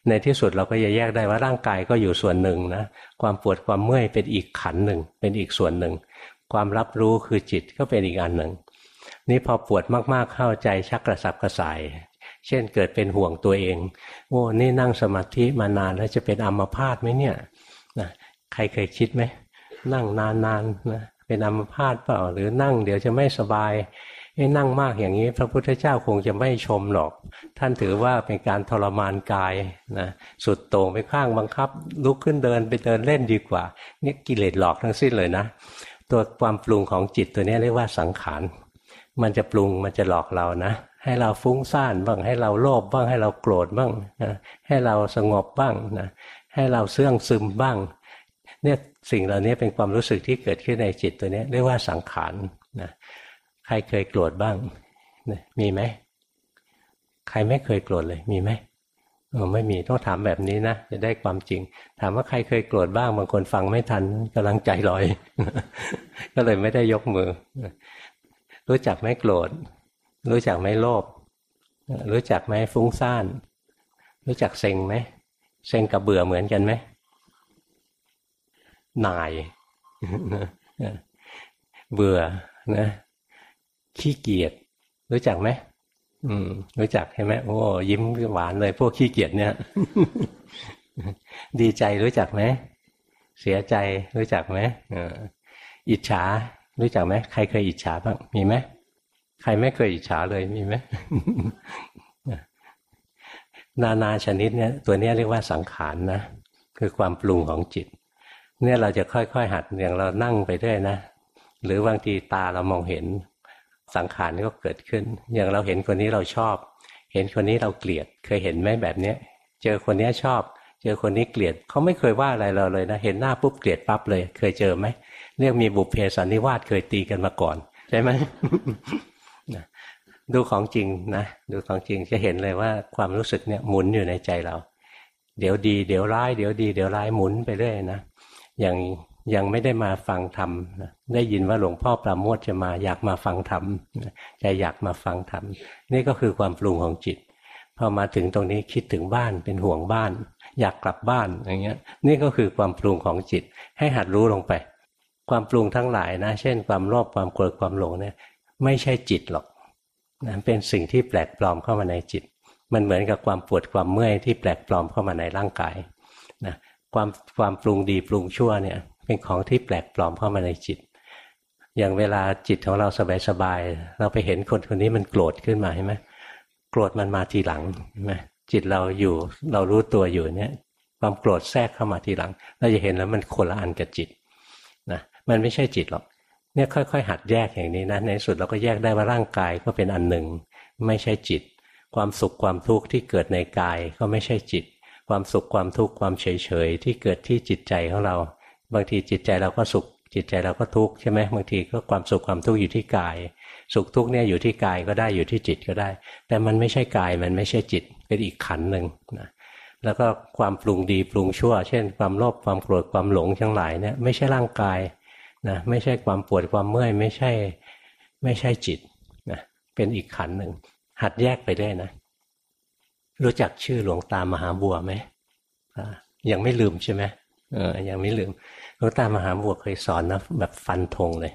ในที่สุดเราก็จะแยกได้ว่าร่างกายก็อยู่ส่วนหนึ่งนะความปวดความเมื่อยเป็นอีกขันหนึ่งเป็นอีกส่วนหนึ่ง ความรับรู้คือจิตก็เป็นอีกอันหนึ่ง นี่พอปวดมากๆเข้าใจชักกระสับกระส่าย เช่นเกิดเป็นห่วงตัวเอง โอ้นี่นั่งสมาธิมานานแล้วจะเป็นอัมพาตไหมเนี่ยนะใครเคยคิดไหมนั่งนานๆนะเป็นอัมพาตเปล่า หรือนั่งเดี๋ยวจะไม่สบายให้นั่งมากอย่างนี้ พระพุทธเจ้าคงจะไม่ชมหรอก ท่านถือว่าเป็นการทรมานกายนะสุดโต่งไปข้างบังคับ ลุกขึ้นเดินไปเดินเล่นดีกว่า นี่กิเลสหลอกทั้งสิ้นเลยนะ ตัวความปรุงของจิตตัวนี้เรียกว่าสังขาร มันจะปรุงมันจะหลอกเรานะ ให้เราฟุ้งซ่านบ้าง ให้เราโลภบ้าง ให้เราโกรธบ้างนะให้เราสงบบ้างนะให้เราเสื่องซึมบ้าง เนี่ยสิ่งเหล่านี้เป็นความรู้สึกที่เกิดขึ้นในจิตตัวนี้เรียกว่าสังขารนะใครเคยโกรธบ้างมีไหมใครไม่เคยโกรธเลยมีไหมออไม่มีต้องถามแบบนี้นะจะได้ความจริง ถามว่าใครเคยโกรธบ้างบางคนฟังไม่ทันกำลังใจลอย ก็เลยไม่ได้ยกมือ รู้จักไหมโกรธ รู้จักไหมโลภรู้จักไหมฟุ้งซ่าน รู้จักเซ็งไหมเซ็งกับเบื่อเหมือนกันไหมนายเบื่อนะขี้เกียจรู้จักไหมอืม รู้จักใช่ไหมโอ้ยิ้มหวานเลย พวกขี้เกียจเนี่ย ดีใจรู้จักไหมเสียใจรู้จักไหมอิจฉา รู้จักไหมใครเคยอิจฉาบ้างมีไหมใครไม่เคยอิจฉาเลยมีไหมนานาชนิดเนี่ยตัวนี้เรียกว่าสังขารนะคือความปรุงของจิต เนี่ยเราจะค่อยๆหัดอย่างเรานั่งไปด้วยนะ หรือบางทีตาเรามองเห็นสังขารก็เกิดขึ้น อย่างเราเห็นคนนี้เราชอบ เห็นคนนี้เราเกลียดเคยเห็นไหมแบบเนี้ย เจอคนนี้ชอบ เจอคนนี้เกลียดเขาไม่เคยว่าอะไรเราเลยนะ เห็นหน้าปุ๊บเกลียดปั๊บเลย เคยเจอไหม เรียกมีบุพเพสันนิวาสเคยตีกันมาก่อน ใช่ไหมดูของจริงนะดูของจริงจะเห็นเลยว่าความรู้สึกเนี่ยหมุนอยู่ในใจเรา เดี๋ยวดีเดี๋ยวร้ายเดี๋ยวดีเดี๋ยวร้ายหมุนไปเรื่อยนะอย่างยังไม่ได้มาฟังธรรมได้ยินว่าหลวงพ่อประโมทจะมาอยากมาฟังธรรมใจอยากมาฟังธรรมนี่ก็คือความปรุงของจิตพอมาถึงตรงนี้คิดถึงบ้านเป็นห่วงบ้าน อยากกลับบ้านอย่างเงี้ย นี่ก็คือความปรุงของจิตให้หัดรู้ลงไป ความปรุงทั้งหลายนะ เช่น ความโลภความโกรธความหลงเนี่ยไม่ใช่จิตหรอกนะเป็นสิ่งที่แปลกปลอมเข้ามาในจิต มันเหมือนกับความปวดความเมื่อยที่แปลกปลอมเข้ามาในร่างกายนะความความปรุงดีปรุงชั่วเนี่ย เป็นของที่แปลกปลอมเข้ามาในจิต อย่างเวลาจิตของเราสบายๆเราไปเห็นคนคนนี้มันโกรธขึ้นมาใช่ไหมโกรธมันมาทีหลังใช่ไหมจิตเราอยู่เรารู้ตัวอยู่เนี่ย ความโกรธแทรกเข้ามาทีหลัง เราจะเห็นแล้วมันคนละอันกับจิต มันไม่ใช่จิตหรอกเนี่ยค่อยๆ หัดแยกอย่างนี้นะในสุดเราก็แยกได้ว่าร่างกายก็เป็นอันหนึ่ง ไม่ใช่จิต ความสุขความทุกข์ที่เกิดในกายก็ไม่ใช่จิต ความสุขความทุกข์ความเฉยๆที่เกิดที่จิตใจของเรา บางทีจิตใจเราก็สุข จิตใจเราก็ทุกข์ใช่ไหมบางทีก็ความสุขความทุกข์อยู่ที่กาย สุขทุกข์เนี่ยอยู่ที่กายก็ได้อยู่ที่จิตก็ได้ แต่มันไม่ใช่กายมันไม่ใช่จิตเป็นอีกขันหนึ่งนะแล้วก็ความปรุงดีปรุงชั่ว เช่น ความโลภความโกรธความหลงทั้งหลายเนี่ยไม่ใช่ร่างกาย นะไม่ใช่ความปวดความเมื่อย ไม่ใช่ไม่ใช่จิตนะเป็นอีกขันหนึ่ง หัดแยกไปได้นะ รู้จักชื่อหลวงตามหาบัวไหมยังไม่ลืมใช่ไหมเออยังไม่ลืมหลวงตามหาบัวเคยสอนนะแบบฟันธงเลย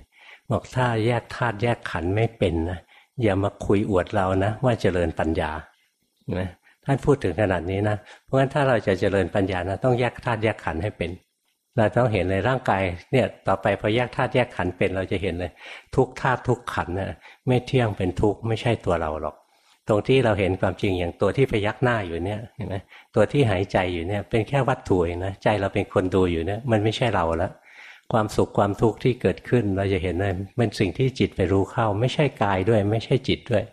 บอกถ้าแยกธาตุแยกขันไม่เป็นนะอย่ามาคุยอวดเรานะ ว่าเจริญปัญญานะท่านพูดถึงขนาดนี้นะเพราะฉะนั้นถ้าเราจะเจริญปัญญานะต้องแยกธาตุแยกขันให้เป็น เราต้องเห็นในร่างกายเนี่ยต่อไปพอแยกธาตุแยกขันธ์เป็นเราจะเห็นเลย ทุกธาตุทุกขันธ์นะไม่เที่ยงเป็นทุกข์ไม่ใช่ตัวเราหรอก ตรงที่เราเห็นความจริงอย่างตัวที่พยักหน้าอยู่เนี่ยเห็นไหมตัวที่หายใจอยู่เนี่ยเป็นแค่วัตถุเองนะใจเราเป็นคนดูอยู่เนี่ยมันไม่ใช่เราแล้วความสุขความทุกข์ที่เกิดขึ้นเราจะเห็นเลยเป็นสิ่งที่จิตไปรู้เข้า ไม่ใช่กายด้วย ไม่ใช่จิตด้วย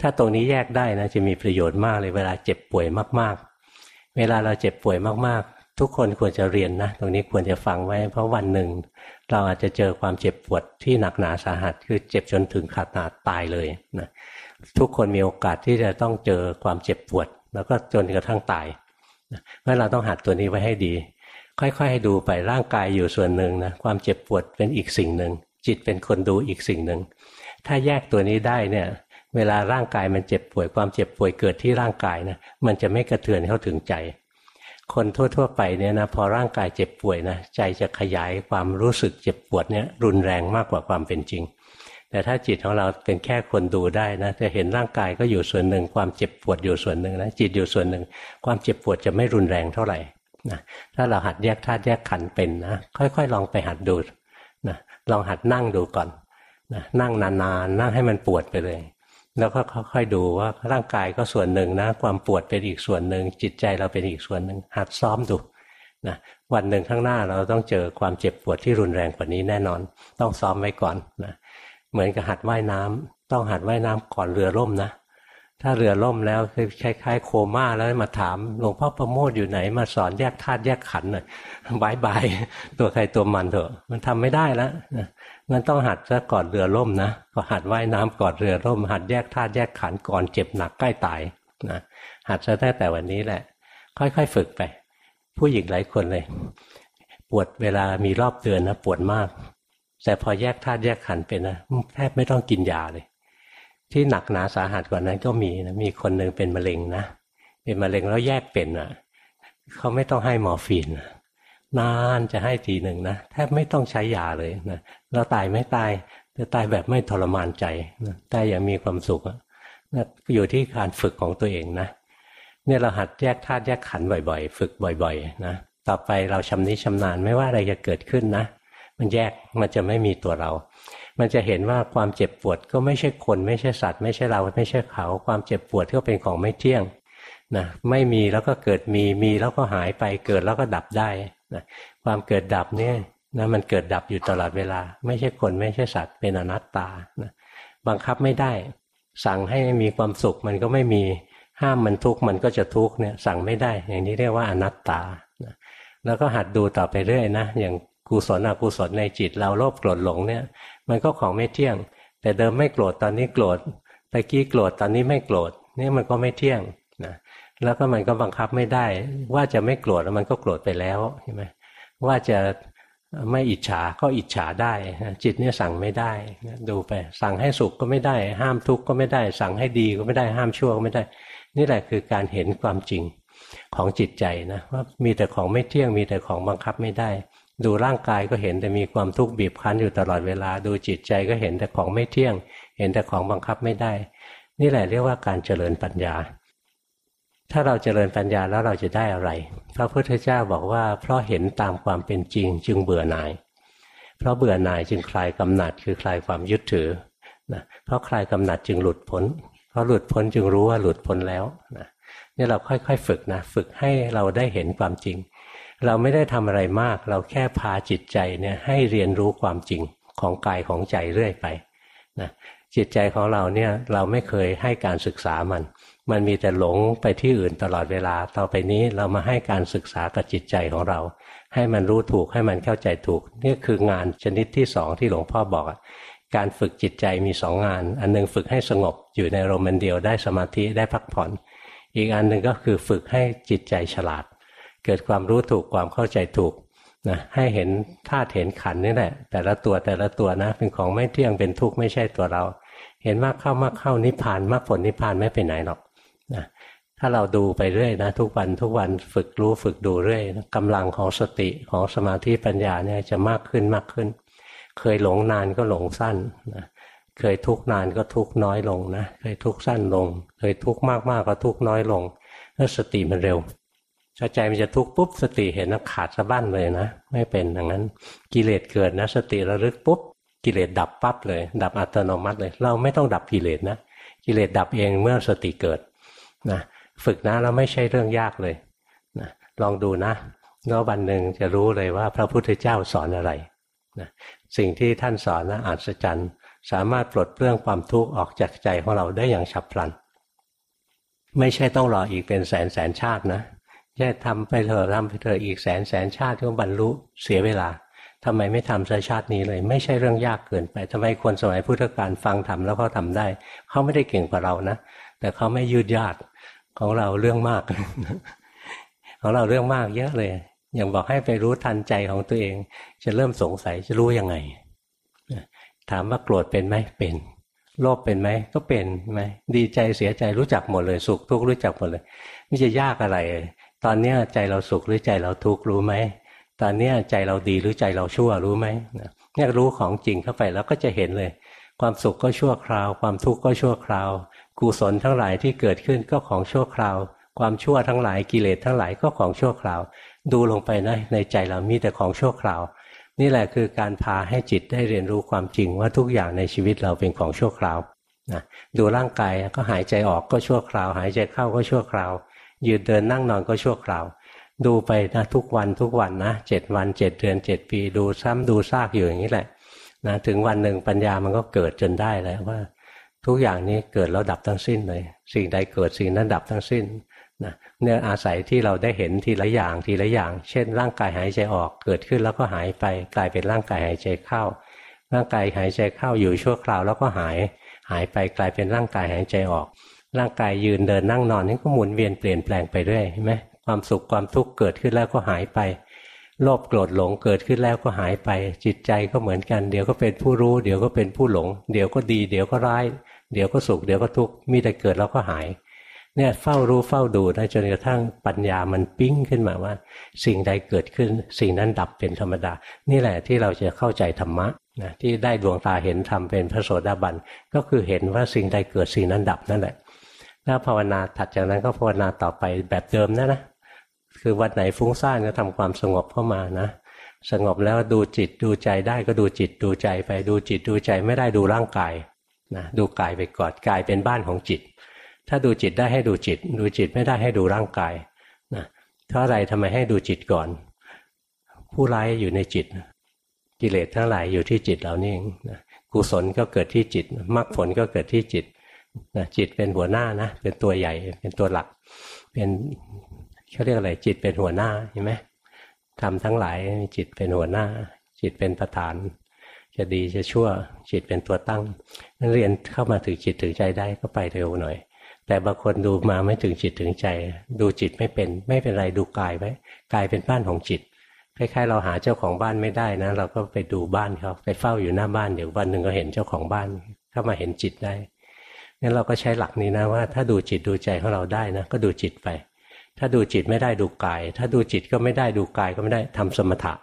ถ้าตรงนี้แยกได้นะจะมีประโยชน์มากเลยเวลาเจ็บป่วยมากๆ เวลาเราเจ็บป่วยมากๆ ทุกคนควรจะเรียนนะตรงนี้ควรจะฟังไว้ เพราะวันหนึ่ง เราอาจจะเจอความเจ็บปวดที่หนักหนาสาหัส คือเจ็บจนถึงขาดนาตายเลยนะทุกคนมีโอกาสที่จะต้องเจอความเจ็บปวด แล้วก็จนกระทั่งตายเพราะเราต้องหัดตัวนี้ไว้ให้ดี ค่อยๆให้ดูไปร่างกายอยู่ส่วนหนึ่งนะความเจ็บปวดเป็นอีกสิ่งหนึ่งจิตเป็นคนดูอีกสิ่งหนึ่งถ้าแยกตัวนี้ได้เนี่ย เวลาร่างกายมันเจ็บป่วยความเจ็บป่วยเกิดที่ร่างกายนะมันจะไม่กระเทือนเข้าถึงใจ คนทั่ว ๆ ไปเนี่ยนะพอร่างกายเจ็บป่วยนะใจจะขยายความรู้สึกเจ็บปวดเนี่ยรุนแรงมากกว่าความเป็นจริง แต่ถ้าจิตของเราเป็นแค่คนดูได้นะจะเห็นร่างกายก็อยู่ส่วนหนึ่ง ความเจ็บปวดอยู่ส่วนหนึ่งนะจิตอยู่ส่วนหนึ่ง ความเจ็บปวดจะไม่รุนแรงเท่าไหร่นะถ้าเราหัดแยกธาตุแยกขันเป็นนะค่อยๆ ลองไปหัดดูนะลองหัดนั่งดูก่อนนะนั่งนานๆนั่งให้มันปวดไปเลย แล้วก็ค่อยๆดูว่าร่างกายก็ส่วนหนึ่งนะ ความปวดเป็นอีกส่วนหนึ่ง จิตใจเราเป็นอีกส่วนหนึ่งหัดซ้อมดูนะวันหนึ่งข้างหน้าเราต้องเจอความเจ็บปวดที่รุนแรงกว่านี้แน่นอน ต้องซ้อมไว้ก่อนนะเหมือนกับหัดว่ายน้ำต้องหัดว่ายน้ำก่อนเรือล่มนะถ้าเรือล่มแล้วคล้ายๆโคม่าแล้วมาถามหลวงพ่อประโมทอยู่ไหนมาสอนแยกธาตุแยกขันธ์หน่อยบายบายตัวใครตัวมันเถอะ มันทำไม่ได้แล้ว มันต้องหัดซะก่อนเรือล่มนะก็หัดว่ายน้ำก่อนเรือล่ม หัดแยกธาตุแยกขันก่อนเจ็บหนักใกล้ตายนะหัดซะตั้งแต่วันนี้แหละ ค่อยๆฝึกไป ผู้หญิงหลายคนเลย ปวดเวลามีรอบเดือนนะปวดมาก แต่พอแยกธาตุแยกขันเป็นนะแทบไม่ต้องกินยาเลย ที่หนักหนาสาหัสกว่านั้นก็มีนะมีคนหนึ่งเป็นมะเร็งนะเป็นมะเร็งแล้วแยกเป็นอะเขาไม่ต้องให้หมอฟีนน นานจะให้ทีหนึ่งนะแทบไม่ต้องใช้ยาเลยนะเราตายไม่ตายแต่ตายแบบไม่ทรมานใจนะตายอย่างมีความสุขนะอยู่ที่การฝึกของตัวเองนะเนี่ยเราหัดแยกธาตุแยกขันธ์บ่อยๆ ฝึกบ่อยๆนะต่อไปเราชำนิชำนาญไม่ว่าอะไรจะเกิดขึ้นนะ มันแยกมันจะไม่มีตัวเรา มันจะเห็นว่าความเจ็บปวดก็ไม่ใช่คนไม่ใช่สัตว์ ไม่ใช่เราไม่ใช่เขา ความเจ็บปวดก็เป็นของไม่เที่ยงนะไม่มีแล้วก็เกิดมีมีแล้วก็หายไปเกิดแล้วก็ดับได้ นะความเกิดดับเนี่ยนะมันเกิดดับอยู่ตลอดเวลา ไม่ใช่คนไม่ใช่สัตว์เป็นอนัตตานะบังคับไม่ได้ สั่งให้มีความสุขมันก็ไม่มีห้ามมันทุกข์มันก็จะทุกข์เนี่ยสั่งไม่ได้ อย่างนี้เรียกว่าอนัตตานะแล้วก็หัดดูต่อไปเรื่อยนะอย่างกุศลอกุศลในจิตเราโลภโกรธหลงเนี่ย มันก็ของไม่เที่ยง แต่เดิมไม่โกรธตอนนี้โกรธตะกี้โกรธตอนนี้ไม่โกรธนี่มันก็ไม่เที่ยง แล้วก็มันก็บังคับไม่ได้ ว่าจะไม่โกรธแล้วมันก็โกรธไปแล้วใช่ไหมว่าจะไม่อิจฉาก็อิจฉาได้ จิตเนี่ยสั่งไม่ได้ดูไป สั่งให้สุขก็ไม่ได้ ห้ามทุกข์ก็ไม่ได้ สั่งให้ดีก็ไม่ได้ห้ามชั่วก็ไม่ได้ นี่แหละคือการเห็นความจริงของจิตใจนะว่ามีแต่ของไม่เที่ยงมีแต่ของบังคับไม่ได้ ดูร่างกายก็เห็นแต่มีความทุกข์บีบคั้นอยู่ตลอดเวลา ดูจิตใจก็เห็นแต่ของไม่เที่ยง เห็นแต่ของบังคับไม่ได้ นี่แหละเรียกว่าการเจริญปัญญา ถ้าเราเจริญปัญญาแล้วเราจะได้อะไร พระพุทธเจ้าบอกว่า เพราะเห็นตามความเป็นจริงจึงเบื่อหน่าย เพราะเบื่อหน่ายจึงคลายกำหนัดคือคลายความยึดถือนะเพราะคลายกำหนัดจึงหลุดพ้น เพราะหลุดพ้นจึงรู้ว่าหลุดพ้นแล้วนะนี่เราค่อยๆ ฝึกนะฝึกให้เราได้เห็นความจริง เราไม่ได้ทำอะไรมาก เราแค่พาจิตใจเนี่ยให้เรียนรู้ความจริงของกายของใจเรื่อยไปนะจิตใจของเราเนี่ยเราไม่เคยให้การศึกษามัน มันมีแต่หลงไปที่อื่นตลอดเวลา ต่อไปนี้เรามาให้การศึกษากับจิตใจของเรา ให้มันรู้ถูกให้มันเข้าใจถูก นี่คืองานชนิดที่สองที่หลวงพ่อบอกการฝึกจิตใจมีสองงาน อันนึงฝึกให้สงบอยู่ในโรมันเดียวได้สมาธิได้พักผ่อน อีกอันหนึ่งก็คือฝึกให้จิตใจฉลาด เกิดความรู้ถูกความเข้าใจถูกนะให้เห็นธาตุเห็นขันนี่แหละ แต่ละตัวแต่ละตัวนะเป็นของไม่เที่ยงเป็นทุกข์ไม่ใช่ตัวเรา เห็นมากเข้ามากเข้านิพพานมากผลนิพพานไม่ไปไหนหรอก ถ้าเราดูไปเรื่อยนะทุกวันทุกวันฝึกรู้ฝึกดูเรื่อยกำลังของสติของสมาธิปัญญาเนี่ยจะมากขึ้นมากขึ้น เคยหลงนานก็หลงสั้นนะเคยทุกนานก็ทุกน้อยลงนะเคยทุกสั้นลง เคยทุกมากมากก็ทุกน้อยลงถ้าสติมันเร็วถ้าใจมันจะทุกข์ปุ๊บสติเห็นนะขาดสะบั้นเลยนะ ไม่เป็นอย่างนั้น กิเลสเกิดนะ สติระลึกปุ๊บกิเลสดับปั๊บเลย ดับอัตโนมัติเลย เราไม่ต้องดับกิเลสนะกิเลสดับเองเมื่อสติเกิดนะ ฝึกนะเราไม่ใช่เรื่องยากเลยนะลองดูนะแล้ววันหนึ่งจะรู้เลยว่าพระพุทธเจ้าสอนอะไรนะสิ่งที่ท่านสอนนะอัศจรรย์ สามารถปลดเปลื้องความทุกข์ออกจากใจของเราได้อย่างฉับพลัน ไม่ใช่ต้องรออีกเป็นแสนแสนชาตินะแค่ทำไปเถอะทำไปเถอะอีกแสนแสนชาติก็บรรลุเสียเวลาทำไมไม่ทำชาตินี้เลย ไม่ใช่เรื่องยากเกินไปทำไมคนสมัยพุทธกาลฟังทำแล้วเขาทาได้ เขาไม่ได้เก่งกว่าเรานะ แต่เขาไม่ยืดยาด ของเราเรื่องมาก ของเราเรื่องมากเยอะเลย อย่างบอกให้ไปรู้ทันใจของตัวเอง จะเริ่มสงสัยจะรู้ยังไง ถามว่าโกรธเป็นไหมเป็น โลภเป็นไหมก็เป็นไหมดีใจเสียใจรู้จักหมดเลยสุขทุกข์รู้จักหมดเลยไม่จะยากอะไร ตอนนี้ใจเราสุขหรือใจเราทุกข์รู้ไหมตอนนี้ใจเราดีหรือใจเราชั่วรู้ไหมเนี่ยรู้ของจริงเข้าไปแล้วก็จะเห็นเลย ความสุขก็ชั่วคราว ความทุกข์ก็ชั่วคราว กุศลทั้งหลายที่เกิดขึ้นก็ของชั่วคราว ความชั่วทั้งหลายกิเลสทั้งหลายก็ของชั่วคราว ดูลงไปนะในใจเรามีแต่ของชั่วคราว นี่แหละคือการพาให้จิตได้เรียนรู้ความจริงว่าทุกอย่างในชีวิตเราเป็นของชั่วคราวนะดูร่างกายก็หายใจออกก็ชั่วคราว หายใจเข้าก็ชั่วคราว ยืนเดินนั่งนอนก็ชั่วคราว ดูไปนะทุกวันทุกวันนะเจ็ดวันเจ็ดเดือนเจ็ดปี ดูซ้ำดูซากอยู่อย่างนี้แหละนะถึงวันหนึ่งปัญญามันก็เกิดจนได้แล้วว่า ทุกอย่างนี้เกิดแล้วดับทั้งสิ้นเลย สิ่งใดเกิดสิ่งนั้นดับทั้งสิ้นนะเนี่ยอาศัยที่เราได้เห็นทีละอย่างทีละอย่าง เช่น ร่างกายหายใจออกเกิดขึ้นแล้วก็หายไป กลายเป็นร่างกายหายใจเข้า ร่างกายหายใจเข้าอยู่ชั่วคราวแล้วก็หาย หายไปกลายเป็นร่างกายหายใจออก ร่างกายยืนเดินนั่งนอนนี่ก็หมุนเวียนเปลี่ยนแปลงไปเรื่อยเห็นไหมความสุขความทุกข์เกิดขึ้นแล้วก็หายไปโลภโกรธหลงเกิดขึ้นแล้วก็หายไป จิตใจก็เหมือนกัน เดี๋ยวก็เป็นผู้รู้ เดี๋ยวก็เป็นผู้หลง เดี๋ยวก็ดี เดี๋ยวก็ร้าย เดี๋ยวก็สุขเดี๋ยวก็ทุกข์มีแต่เกิดแล้วก็หายเนี่ยเฝ้ารู้เฝ้าดูนะจนกระทั่งปัญญามันปิ้งขึ้นมาว่า สิ่งใดเกิดขึ้น สิ่งนั้นดับเป็นธรรมดา นี่แหละที่เราจะเข้าใจธรรมะนะที่ได้ดวงตาเห็นธรรมเป็นพระโสดาบันก็คือเห็นว่าสิ่งใดเกิดสิ่งนั้นดับนั่นแหละถ้าภาวนาถัดจากนั้นก็ภาวนาต่อไปแบบเดิมนะนะคือวันไหนฟุ้งซ่านก็ทำความสงบเข้ามานะ สงบแล้วดูจิตดูใจได้ก็ดูจิตดูใจไปดูจิตดูใจไม่ได้ดูร่างกาย นะดูกายไปก่อนกายเป็นบ้านของจิต ถ้าดูจิตได้ให้ดูจิต ดูจิตไม่ได้ให้ดูร่างกายนะเพราะอะไรทำไมให้ดูจิตก่อน ผู้ร้ายอยู่ในจิต กิเลสทั้งหลายอยู่ที่จิตเรานี่เองนะกุศลก็เกิดที่จิตมรรคผลก็เกิดที่จิตนะจิตเป็นหัวหน้านะเป็นตัวใหญ่เป็นตัวหลัก เป็นเขาเรียกอะไรจิตเป็นหัวหน้าเห็นไหมทำทั้งหลายจิตเป็นหัวหน้า จิตเป็นประธาน จะดีจะชั่วจิตเป็นตัวตั้งนักเรียนเข้ามาถึงจิตถึงใจได้ก็ไปเร็วหน่อย แต่บางคนดูมาไม่ถึงจิตถึงใจ ดูจิตไม่เป็นไม่เป็นไรดูกายไว้กายเป็นบ้านของจิตคล้ายๆเราหาเจ้าของบ้านไม่ได้นะ เราก็ไปดูบ้านเขาไปเฝ้าอยู่หน้าบ้านเดี๋ยววันหนึ่งก็เห็นเจ้าของบ้านเข้ามาเห็นจิตได้งั้นเราก็ใช้หลักนี้นะว่า ถ้าดูจิตดูใจของเราได้นะ ก็ดูจิตไป ถ้าดูจิตไม่ได้ดูกาย ถ้าดูจิตก็ไม่ได้ดูกายก็ไม่ได้ทำสมถะ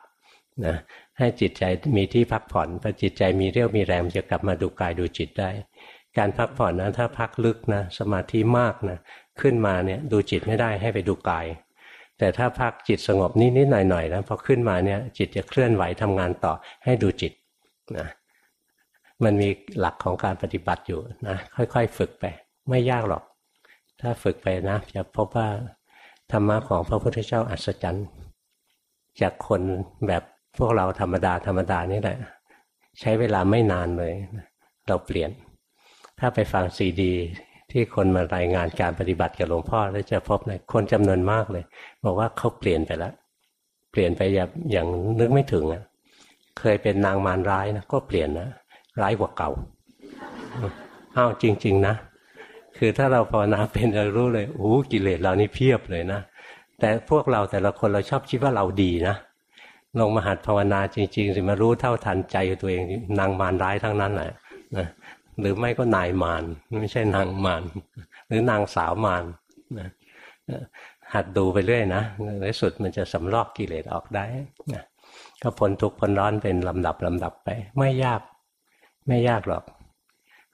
นะ ให้จิตใจมีที่พักผ่อนพอจิตใจมีเรี่ยวมีแรงจะกลับมาดูกายดูจิตได้ การพักผ่อนนะถ้าพักลึกนะสมาธิมากนะขึ้นมาเนี่ยดูจิตไม่ได้ให้ไปดูกาย แต่ถ้าพักจิตสงบนิดๆหน่อยๆนะพอขึ้นมาเนี่ยจิตจะเคลื่อนไหวทำงานต่อให้ดูจิตนะมันมีหลักของการปฏิบัติอยู่นะค่อยๆ ฝึกไป ไม่ยากหรอก ถ้าฝึกไปนะจะพบว่าธรรมะของพระพุทธเจ้าอัศจรรย์ จากคนแบบ พวกเราธรรมดาธรรมดานี่แหละ ใช้เวลาไม่นานเลย เราเปลี่ยน ถ้าไปฟังซีดี ที่คนมารายงานการปฏิบัติกับหลวงพ่อแล้วจะพบเลยคนจำนวนมากเลย บอกว่าเขาเปลี่ยนไปแล้วเปลี่ยนไปอย่างอย่างนึกไม่ถึงอะเคยเป็นนางมารร้ายนะก็เปลี่ยนนะร้ายกว่าเก่าอ้าวจริง ๆ นะ คือถ้าเราภาวนาเป็นเรารู้เลยโอ้กิเลสเรานี่เพียบเลยนะแต่พวกเราแต่ละคนเราชอบคิดว่าเราดีนะ ลงมาหัดภาวนาจริง ๆ สิมารู้เท่าทันใจตัวเองนางมารร้ายทั้งนั้นแหละนะหรือไม่ก็นายมารไม่ใช่นางมารหรือนางสาวมารนะหัดดูไปเรื่อยนะในสุดมันจะสำลอกกิเลสออกได้นะก็พ้นทุกข์พ้นร้อนเป็นลำดับลำดับไป ไม่ยาก ไม่ยากหรอก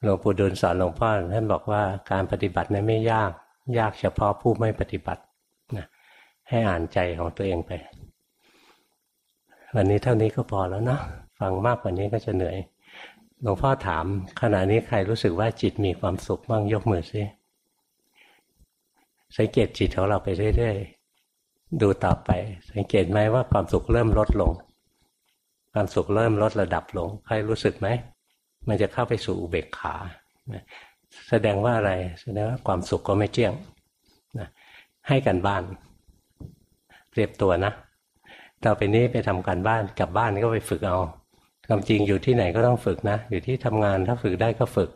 หลวงปู่ดูลสอนหลวงพ่อท่านบอกว่าการปฏิบัตินั้นไม่ยาก ยากเฉพาะผู้ไม่ปฏิบัตินะให้อ่านใจของตัวเองไป วันนี้เท่านี้ก็พอแล้วนะฟังมากกว่านี้ก็จะเหนื่อยหลวงพ่อถาม ขณะนี้ใครรู้สึกว่าจิตมีความสุขบ้างยกมือซิสังเกตจิตของเราไปเรื่อยๆดูต่อไป สังเกตไหมว่าความสุขเริ่มลดลง ความสุขเริ่มลดระดับลง ใครรู้สึกไหมมันจะเข้าไปสู่อุเบกขาแสดงว่าอะไรแสดงว่าความสุขก็ไม่เจี่ยงให้กันบ้านเรียบตัวนะ ต่อไปนี้ไปทำการบ้านกลับบ้านก็ไปฝึกเอาความจริงอยู่ที่ไหนก็ต้องฝึกนะ อยู่ที่ทำงานถ้าฝึกได้ก็ฝึก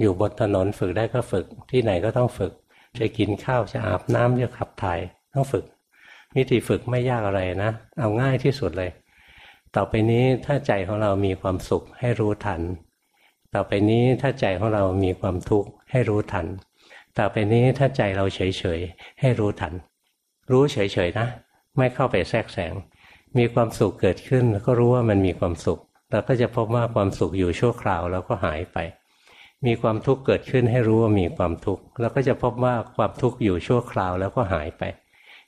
อยู่บนถนนฝึกได้ก็ฝึก ที่ไหนก็ต้องฝึก จะกินข้าวจะอาบน้ำจะขับถ่ายต้องฝึก วิธีฝึกไม่ยากอะไรนะ เอาง่ายที่สุดเลย ต่อไปนี้ถ้าใจของเรามีความสุขให้รู้ทัน ต่อไปนี้ถ้าใจของเรามีความทุกข์ให้รู้ทัน ต่อไปนี้ถ้าใจเราเฉยๆให้รู้ทัน รู้เฉยๆนะ ไม่เข้าไปแทรกแซง มีความสุขเกิดขึ้นก็รู้ว่ามันมีความสุขเราก็จะพบว่าความสุขอยู่ชั่วคราวแล้วก็หายไป มีความทุกข์เกิดขึ้นให้รู้ว่ามีความทุกข์เราก็จะพบว่าความทุกข์อยู่ชั่วคราวแล้วก็หายไป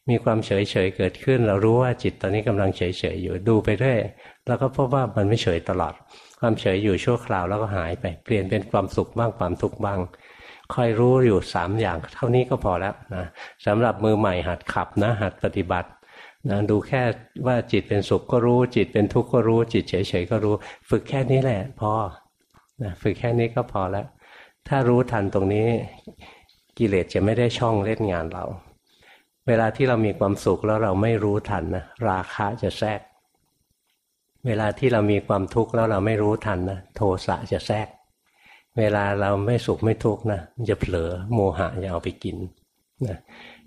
มีความเฉยเฉยเกิดขึ้น เรารู้ว่าจิตตอนนี้กำลังเฉยเฉยอยู่ดูไปเรื่อยแล้วก็พบว่ามันไม่เฉยตลอด ความเฉยอยู่ชั่วคราวแล้วก็หายไป เปลี่ยนเป็นความสุขบ้างความทุกข์บ้างคอยรู้อยู่สามอย่างเท่านี้ก็พอแล้วนะสำหรับมือใหม่หัดขับนะหัดปฏิบัติ นะดูแค่ว่าจิตเป็นสุขก็รู้ จิตเป็นทุกข์ก็รู้ จิตเฉยๆก็รู้ ฝึกแค่นี้แหละพอนะฝึกแค่นี้ก็พอแล้ว ถ้ารู้ทันตรงนี้กิเลสจะไม่ได้ช่องเล่นงานเรา เวลาที่เรามีความสุขแล้วเราไม่รู้ทันนะราคะจะแทรก เวลาที่เรามีความทุกข์แล้วเราไม่รู้ทันนะโทสะจะแทรก เวลาเราไม่สุขไม่ทุกข์นะจะเผลอโมหะจะเอาไปกินนะ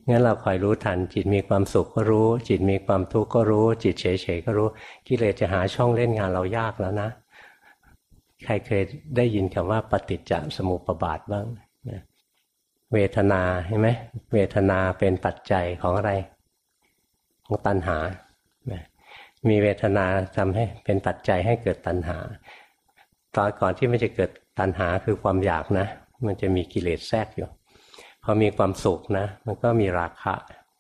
งั้นเราคอยรู้ทัน จิตมีความสุขก็รู้ จิตมีความทุกข์ก็รู้ จิตเฉยๆก็รู้ กิเลสจะหาช่องเล่นงานเรายากแล้วนะ ใครเคยได้ยินคำว่าปฏิจจสมุปบาทบ้างนะเวทนาเห็นไหมเวทนาเป็นปัจจัยของอะไร ของตัณหา มีเวทนาทำให้เป็นปัจจัยให้เกิดตัณหา ตอนก่อนที่มันจะเกิดตัณหาคือความอยากนะ มันจะมีกิเลสแทรกอยู่ พอมีความสุขนะ มันก็มีราคะ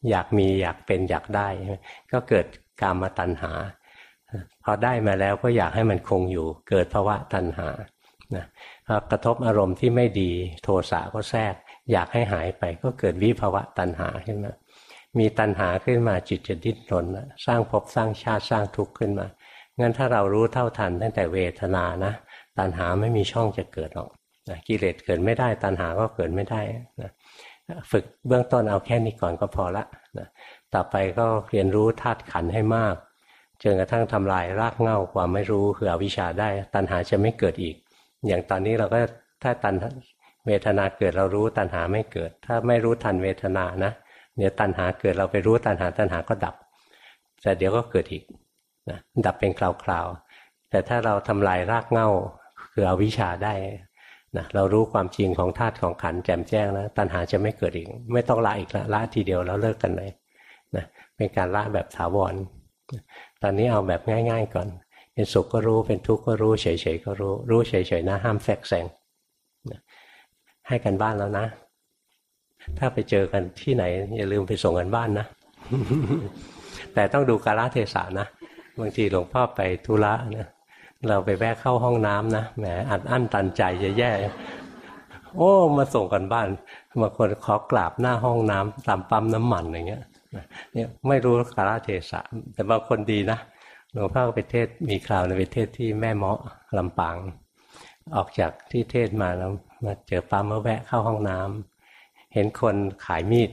อยากมีอยากเป็นอยากได้ ก็เกิดกามตัณหา พอได้มาแล้วก็อยากให้มันคงอยู่ เกิดภาวะตัณหานะพอกระทบอารมณ์ที่ไม่ดีโทสะก็แทรก อยากให้หายไปก็เกิดวิภาวะตัณหาขึ้นมา มีตัณหาขึ้นมาจิตจะดิ้นรนสร้างภพสร้างชาติสร้างทุกข์ขึ้นมางั้นถ้าเรารู้เท่าทันตั้งแต่เวทนานะตัณหาไม่มีช่องจะเกิดหรอกนะกิเลสเกิดไม่ได้ตัณหาก็เกิดไม่ได้นะ ฝึกเบื้องต้นเอาแค่นี้ก่อนก็พอละนะต่อไปก็เรียนรู้ธาตุขันให้มากจนกระทั่งทำลายรากเหง้าความไม่รู้คืออวิชชาได้ ตัณหาจะไม่เกิดอีก อย่างตอนนี้เราก็ถ้าตันเวทนาเกิดเรารู้ตัณหาไม่เกิด ถ้าไม่รู้ทันเวทนานะเดี๋ยวตัณหาเกิดเราไปรู้ตัณหาตัณหาก็ดับ แต่เดี๋ยวก็เกิดอีกนะดับเป็นคราวๆแต่ถ้าเราทำลายรากเหง้าคืออวิชชาได้ นะเรารู้ความจริงของธาตุของขันแจ่มแจ้งแล้วตัณหาจะไม่เกิดอีก ไม่ต้องละอีกละละทีเดียวแล้วเลิกกันเลยนะเป็นการละแบบถาวรตอนนี้เอาแบบง่าย ๆ ก่อน เป็นสุขก็รู้เป็นทุกข์ก็รู้เฉยๆก็รู้ รู้เฉยๆนะห้ามแฝงแซงให้กันบ้านแล้วนะ ถ้าไปเจอกันที่ไหน อย่าลืมไปส่งกันบ้านนะ แต่ต้องดูกาลเทศะนะบางทีหลวงพ่อไปธุระนะ เราไปแวะเข้าห้องน้ำนะแหมอัดอั้นตันใจจะแย่ โอ้ มาส่งกันบ้านบางคนขอกราบหน้าห้องน้ำตามปั๊มน้ำมันอย่างเงี้ยเนี่ยไม่รู้กาลเทศะ แต่บางคนดีนะหลวงพ่อไปเทศมีคราวในไปเทศที่แม่เมาะลำปาง ออกจากที่เทศมาแล้วมาเจอปั๊มมาแวะเข้าห้องน้ำเห็นคนขายมีด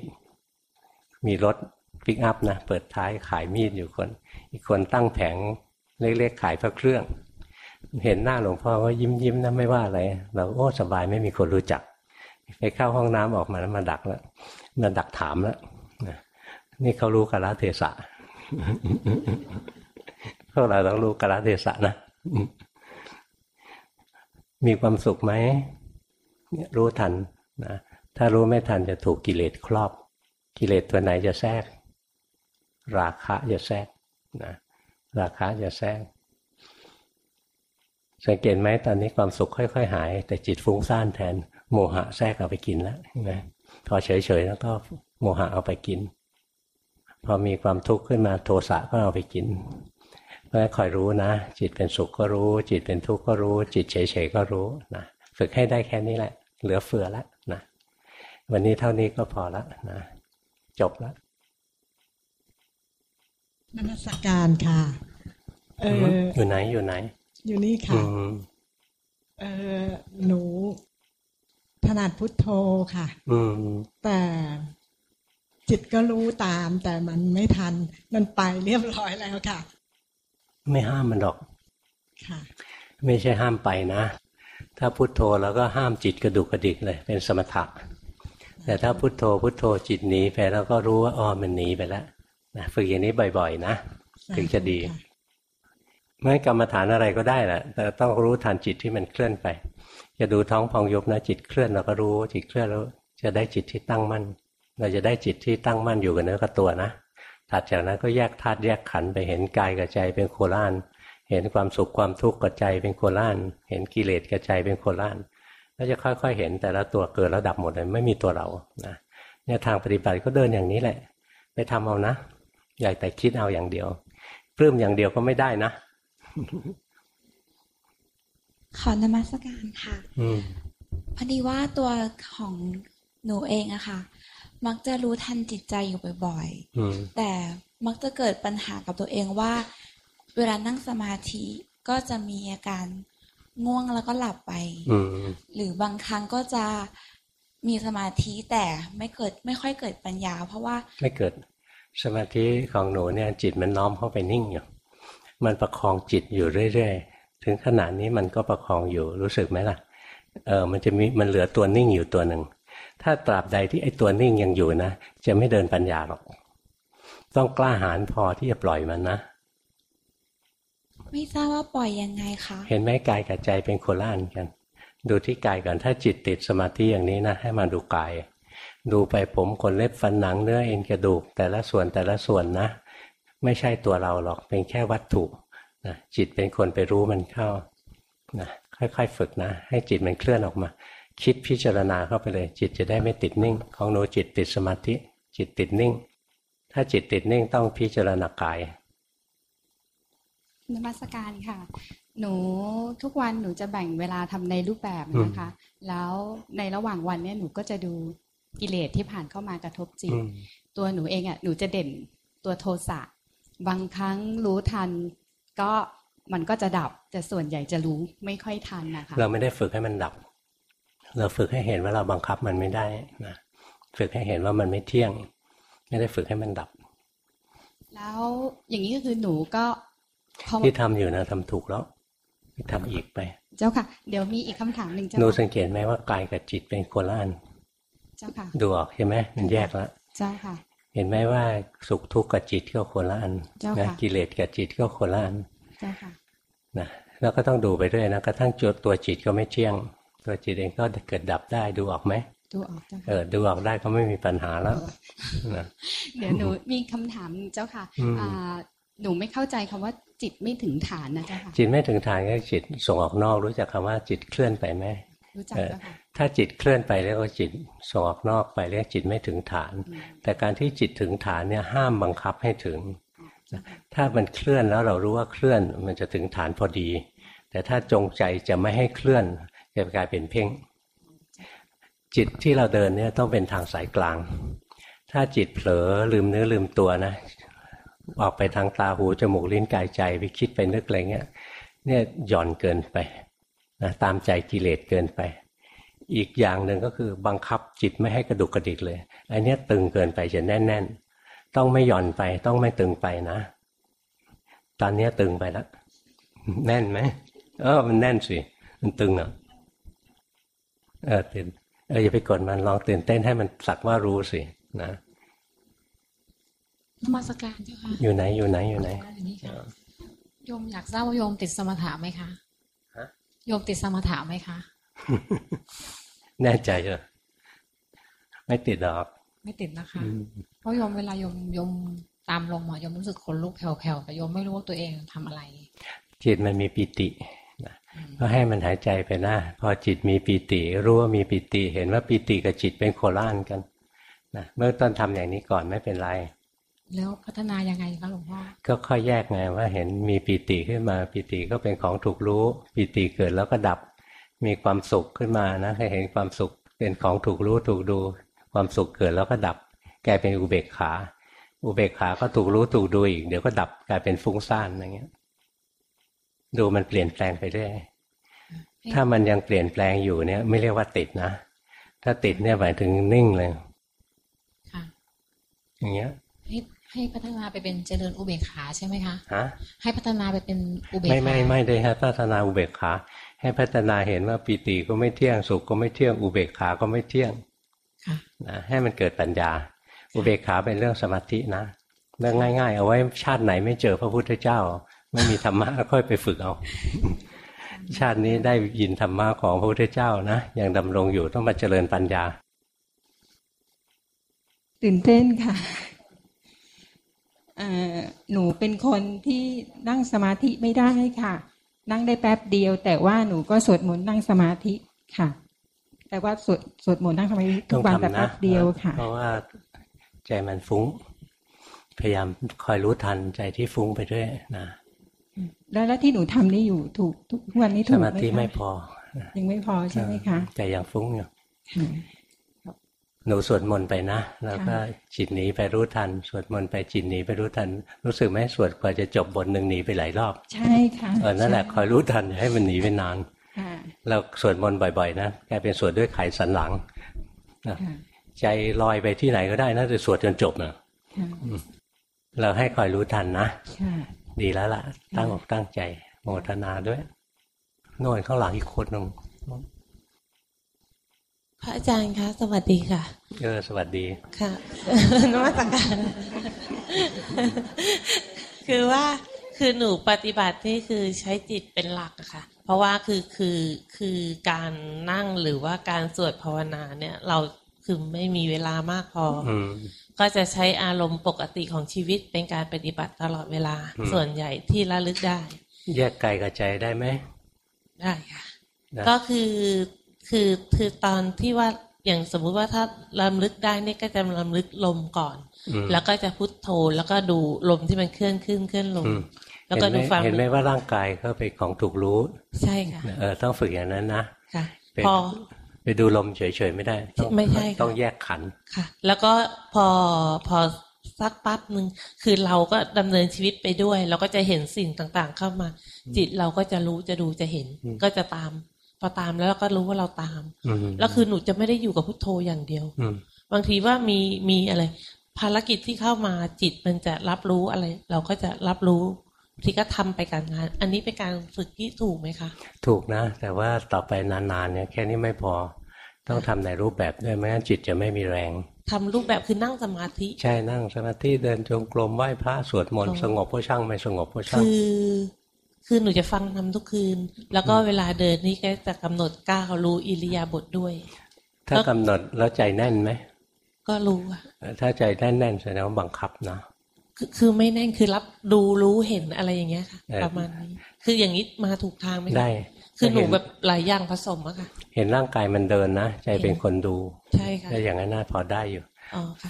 มีรถปิกอัพนะเปิดท้ายขายมีดอยู่คน อีกคนตั้งแผงเล็กๆขายพระเครื่อง เห็นหน้าหลวงพ่อก็ยิ้มยิ้มนะไม่ว่าอะไร เราโอ้สบายไม่มีคนรู้จัก ไปเข้าห้องน้ำออกมาแล้วมาดักแล้วมาดักถามแล้วนี่เขารู้กาลเทศะพวกเราต้องรู้กาลเทศะนะมีความสุขไหมรู้ทันนะถ้ารู้ไม่ทันจะถูกกิเลสครอบ กิเลสตัวไหนจะแทรก ราคะจะแทรกนะราคะจะแทรก สังเกตไหมตอนนี้ความสุขค่อย ๆ หาย แต่จิตฟุ้งซ่านแทนโมหะแทรกเอาไปกินแล้วนะพอเฉยๆแล้วก็โมหะเอาไปกิน พอมีความทุกข์ขึ้นมาโทสะก็เอาไปกินเพราะฉะนั้นคอยรู้นะ จิตเป็นสุขก็รู้ จิตเป็นทุกข์ก็รู้ จิตเฉยๆก็รู้นะฝึกให้ได้แค่นี้แหละ เหลือเฟือแล้วนะวันนี้เท่านี้ก็พอแล้วนะจบแล้วนมัสการค่ะ เอออยู่ไหนอยู่ไหน อยู่นี่ค่ะเออหนูถนัดพุทโธค่ะอืมแต่จิตก็รู้ตาม แต่มันไม่ทัน มันไปเรียบร้อยแล้วค่ะ ไม่ห้ามมันหรอก ค่ะ ไม่ใช่ห้ามไปนะ ถ้าพุโทโธแล้วก็ห้ามจิตกระดุกกระดิกเลย เป็นสมถะแต่ถ้าพุโทโธพุโทโธจิตหนีไปแล้วก็รู้ว่าอ๋อมันหนีไปแล้วนะฝึกอย่างนี้บ่อย ๆ นะถึงจะดี ไม่กรรมฐานอะไรก็ได้แหละแต่ต้องรู้ทันจิตที่มันเคลื่อนไป จะดูท้องพองยุบนะจิตเคลื่อนเราก็รู้ จิตเคลื่อนแล้วจะได้จิตที่ตั้งมั่น เราจะได้จิตที่ตั้งมั่นอยู่กับเนื้อกับตัวนะถัดจากนั้นก็แยกธาตุแยกขันไปเห็นกายกับใจเป็นโคล่านเห็นความสุขความทุกข์กับใจเป็นโคล่านเห็นกิเลสกับใจเป็นโคล่านแล้วจะค่อยๆเห็นแต่ละตัวเกิดแล้วดับหมดเลยไม่มีตัวเรานะเนี่ยทางปฏิบัติก็เดินอย่างนี้แหละ ไปไปทำเอานะ อย่าแต่คิดเอาอย่างเดียวปลื้มอย่างเดียวก็ไม่ได้นะ ขอนมัสการค่ะอืมพอดีว่าตัวของหนูเองอะค่ะ มักจะรู้ทันจิตใจอยู่บ่อยอืมๆแต่มักจะเกิดปัญหากับตัวเองว่า เวลานั่งสมาธิก็จะมีอาการง่วงแล้วก็หลับไปอืมหรือบางครั้งก็จะมีสมาธิแต่ไม่เกิดไม่ค่อยเกิดปัญญา เพราะว่าไม่เกิดสมาธิของหนูเนี่ยจิตมันน้อมเข้าไปนิ่งอยู่ มันประคองจิตอยู่เรื่อยๆ ถึงขนาดนี้มันก็ประคองอยู่รู้สึกไหมล่ะ เออ มันจะมีมันเหลือตัวนิ่งอยู่ตัวหนึ่ง ถ้าตราบใดที่ไอ้ตัวนิ่งยังอยู่นะ จะไม่เดินปัญญาหรอก ต้องกล้าหาญพอที่จะปล่อยมันนะ ไม่ทราบว่าปล่อยยังไงคะ เห็นไหมกายกับใจเป็นโคนละอันกัน ดูที่กายก่อน ถ้าจิตติดสมาธิอย่างนี้นะ ให้มาดูกาย ดูไปผมขนเล็บฟันหนังเนื้อเอ็นกระดูกแต่ละส่วนแต่ละส่วนนะ ไม่ใช่ตัวเราหรอกเป็นแค่วัตถุนะจิตเป็นคนไปรู้มันเข้านะค่อยๆฝึกนะ ให้จิตมันเคลื่อนออกมา คิดพิจารณาเข้าไปเลย จิตจะได้ไม่ติดนิ่ง ของหนูจิตติดสมาธิ จิตติดนิ่ง ถ้าจิตติดนิ่งต้องพิจารณากายนมัสการค่ะ หนูทุกวันหนูจะแบ่งเวลาทำในรูปแบบนะคะ แล้วในระหว่างวันเนี่ยหนูก็จะดูกิเลสที่ผ่านเข้ามากระทบจิตอืมตัวหนูเองอะหนูจะเด่นตัวโทสะ บางครั้งรู้ทัน ก็มันก็จะดับ แต่ส่วนใหญ่จะรู้ไม่ค่อยทันนะคะเราไม่ได้ฝึกให้มันดับ เราฝึกให้เห็นว่าเราบังคับมันไม่ได้นะฝึกให้เห็นว่ามันไม่เที่ยง ไม่ได้ฝึกให้มันดับ แล้วอย่างนี้ก็คือหนูก็พอที่ทำอยู่นะทำถูกแล้วที่ทำอีกไป เจ้าค่ะ เดี๋ยวมีอีกคำถามหนึ่งเจ้าหนูสัค่ะงเกตไหมว่ากายกับจิตเป็นคนละอัน เจ้าค่ะ ดูออกใช่ไหมมันแยกแล้วเจ้าค่ะ เห็นไหมว่าสุขทุกข์กับจิตก็คนละอันเจ้านะค่ะกิเลสกับจิตก็คนละอันเจ้าค่ะนะแล้วก็ต้องดูไปเรื่อยนะกระทั่งจุดตัวจิตก็ไม่เที่ยง ตัวจิตเองก็เกิดดับได้ดูออกไหมดูออกเจ้าเอค่ะอดูออกได้ก็ไม่มีปัญหาแล้วนะเดี๋ยวหนูมีคำถามเจ้าค่ะอืมอ่าหนูไม่เข้าใจคำว่าจิตไม่ถึงฐานนะเจ้าค่ะจิตไม่ถึงฐานก็จิตส่งออกนอกรู้จักคำว่าจิตเคลื่อนไปไหมรู้จักเออเจ้าค่ะ ถ้าจิตเคลื่อนไปเรียกว่าจิตส่งออกนอกไปเรียกจิตไม่ถึงฐานอืมแต่การที่จิตถึงฐานเนี่ยห้ามบังคับให้ถึงเจ้าค่ะถ้ามันเคลื่อนแล้วเรารู้ว่าเคลื่อนมันจะถึงฐานพอดี แต่ถ้าจงใจจะไม่ให้เคลื่อนจะกลายเป็นเพ่ง จิตที่เราเดินเนี่ยต้องเป็นทางสายกลาง ถ้าจิตเผลอลืมเนื้อลืมตัวนะ ออกไปทางตาหูจมูกลิ้นกายใจไปคิดไปนึกอะไรเงี้ยเนี่ยหย่อนเกินไปนะตามใจกิเลสเกินไป อีกอย่างหนึ่งก็คือบังคับจิตไม่ให้กระดุกกระดิกเลย อันเนี้ยตึงเกินไปจะแน่น ๆ ต้องไม่หย่อนไป ต้องไม่ตึงไปนะ ตอนเนี้ยตึงไปแล้วแน่นไหมเออมันแน่นสิมันตึงอะเออตื่นเอออย่าไปกดมันลองตื่นเต้นให้มันสักว่ารู้สินะนมัสการเจ้าค่ะอยู่ไหนอยู่ไหนอยู่ไหนอย่างนี้ค่ะโยมอยากทราบว่าโยมติดสมถะไหมคะฮะโยมติดสมถะไหมคะ แน่ใจเหรอไม่ติดหรอก ไม่ติดนะคะอืมเพราะโยมเวลาโยมโยมตามลมอะโยมรู้สึกขนลุกแผ่วๆแต่โยมไม่รู้ว่าตัวเองทำอะไร จิตมันมีปิตินะก็ให้มันหายใจไปนะพอจิตมีปิติ รู้ว่ามีปิติ เห็นว่าปิติกับจิตเป็นโคล่านกันนะเมื่อต้นทำอย่างนี้ก่อนไม่เป็นไรแล้วพัฒนายังไงคะหลวงพ่อ ก็ค่อยแยกไงว่าเห็นมีปิติขึ้นมาปิติก็เป็นของถูกรู้ ปิติเกิดแล้วก็ดับ มีความสุขขึ้นมานะให้เห็นความสุขเป็นของถูกรู้ถูกดู ความสุขเกิดแล้วก็ดับ กลายเป็นอุเบกขา อุเบกขาก็ถูกรู้ถูกดูอีก เดี๋ยวก็ดับกลายเป็นฟุ้งซ่านอย่างเงี้ย ดูมันเปลี่ยนแปลงไปเรื่อยถ้ามันยังเปลี่ยนแปลงอยู่เนี่ย ไม่เรียกว่าติดนะถ้าติดเนี่ยหมายถึงนิ่งเลยค่ะอย่างเงี้ยให้ให้พัฒนาไปเป็นเจริญอุเบกขาใช่ไหมคะฮะให้พัฒนาไปเป็นอุเบกขาไม่ไม่ไม่ได้ให้พัฒนาอุเบกขา ให้พัฒนาเห็นว่าปีติก็ไม่เที่ยงสุขก็ไม่เที่ยงอุเบกขาก็ไม่เที่ยงค่ะนะให้มันเกิดปัญญา อุเบกขาเป็นเรื่องสมาธินะเรื่องง่าย ๆ เอาไว้ชาติไหนไม่เจอพระพุทธเจ้า ไม่มีธรรมะค่อยไปฝึกเอา ชาตินี้ได้ยินธรรมะของพระพุทธเจ้านะยังดำรงอยู่ต้องมาเจริญปัญญา ตื่นเต้นค่ะเอ่อหนูเป็นคนที่นั่งสมาธิไม่ได้ค่ะ นั่งได้แป๊บเดียว แต่ว่าหนูก็สวดมนต์นั่งสมาธิค่ะ แต่ว่าสวดสวดมนต์นั่งสมาธิทุต้อกงวันแต่ทำนะแป๊บเดียวค่ะ เพราะว่าใจมันฟุ้ง พยายามคอยรู้ทันใจที่ฟุ้งไปด้วยนะแล้วแล้วที่หนูทำนี่อยู่ถูกทุกวันนี้สถูกไหมมาธิคะไม่พอ ยังไม่พอใช่ไหมคะใจยังฟุ้งอยู่ค่ะ หนูสวดมนต์ไปนะ แล้วก็จิตหนีไปรู้ทัน สวดมนต์ไปจิตหนีไปรู้ทัน รู้สึกไหมสวดกว่าจะจบบทหนึ่งหนีไปหลายรอบ ใช่ค่ะเออนั่นแหละคอยรู้ทันอย่าให้มันหนีไปนานค่ะเราสวดมนต์บ่อย ๆ นะกลายเป็นสวดด้วยไขสันหลังนะค่ะใจลอยไปที่ไหนก็ได้นะแต่สวดจนจบนะค่ะเราให้คอยรู้ทันนะค่ะดีแล้วล่ะ ตั้งอกตั้งใจโมทนาด้วยโน่นข้างหลังอีกคนหนึ่ง พระอาจารย์คะ สวัสดีค่ะเออสวัสดีค่ะนมัสการคือว่าคือหนูปฏิบัตินี่คือใช้จิตเป็นหลักอะค่ะ เพราะว่าคือคือคือการนั่งหรือว่าการสวดภาวนาเนี่ย เราคือไม่มีเวลามากพอออืมก็จะใช้อารมณ์ปกติของชีวิตเป็นการปฏิบัติตลอดเวลาอืมส่วนใหญ่ที่ระลึกได้ แยกกายกับใจได้ไหม ได้ค่ะนะก็คือ คือคือตอนที่ว่าอย่างสมมุติว่าถ้าลำลึกได้เนี่ยก็จะลำลึกลมก่อนอืมแล้วก็จะพุทโธแล้วก็ดูลมที่มันเคลื่อนขึ้นเคลื่อนลงอืมแล้วก็เห็นดูไหมความเห็นไหมว่าร่างกายก็เป็นของถูกรู้ ใช่ค่ะเออต้องฝึกอย่างนั้นนะค่ะเป็นพอไปดูลมเฉยๆไม่ได้ต้องไม่ใช่ค่ะต้องแยกขันธ์ค่ะ แล้วก็พอพอสักปั๊บหนึ่งคือเราก็ดำเนินชีวิตไปด้วย เราก็จะเห็นสิ่งต่างๆ เข้ามา จิตเราก็จะรู้จะดูจะเห็นก็จะตาม พอตามแล้วเราก็รู้ว่าเราตามอืมแล้วคือหนูจะไม่ได้อยู่กับพุทโธอย่างเดียวอืมบางทีว่ามีมีอะไร ภารกิจที่เข้ามาจิตมันจะรับรู้อะไร เราก็จะรับรู้ที่ก็ทำไปการงาน อันนี้เป็นการฝึกที่ถูกไหมคะ ถูกนะ แต่ว่าต่อไปนานๆเนี่ยแค่นี้ไม่พอ ต้องทำในรูปแบบด้วยไม่งั้นจิตจะไม่มีแรงทำรูปแบบคือนั่งสมาธิ ใช่นั่งสมาธิเดินจงกรมไหว้พระสวดมนต์อ๋อสงบก็ช่างไม่สงบก็ช่างคือ คือหนูจะฟังทำทุกคืน แล้วก็เวลาเดินนี่ก็จะกำหนดก้าวรู้อิริยาบถด้วย ถ้ากำหนดแล้วใจแน่นไหมก็รู้อะถ้าใจแน่นๆแสดงว่าบังคับนะคือคือไม่แน่นคือรับดูรู้เห็นอะไรอย่างเงี้ยค่ะเออประมาณนี้ คืออย่างนี้มาถูกทางไหมคะได้ คือหนูเห็นแบบหลายอย่างผสมอะค่ะ เห็นร่างกายมันเดินนะใจเป็นคนดู ใช่ค่ะแล้วอย่างนั้นน่าพอได้อยู่อ๋อค่ะ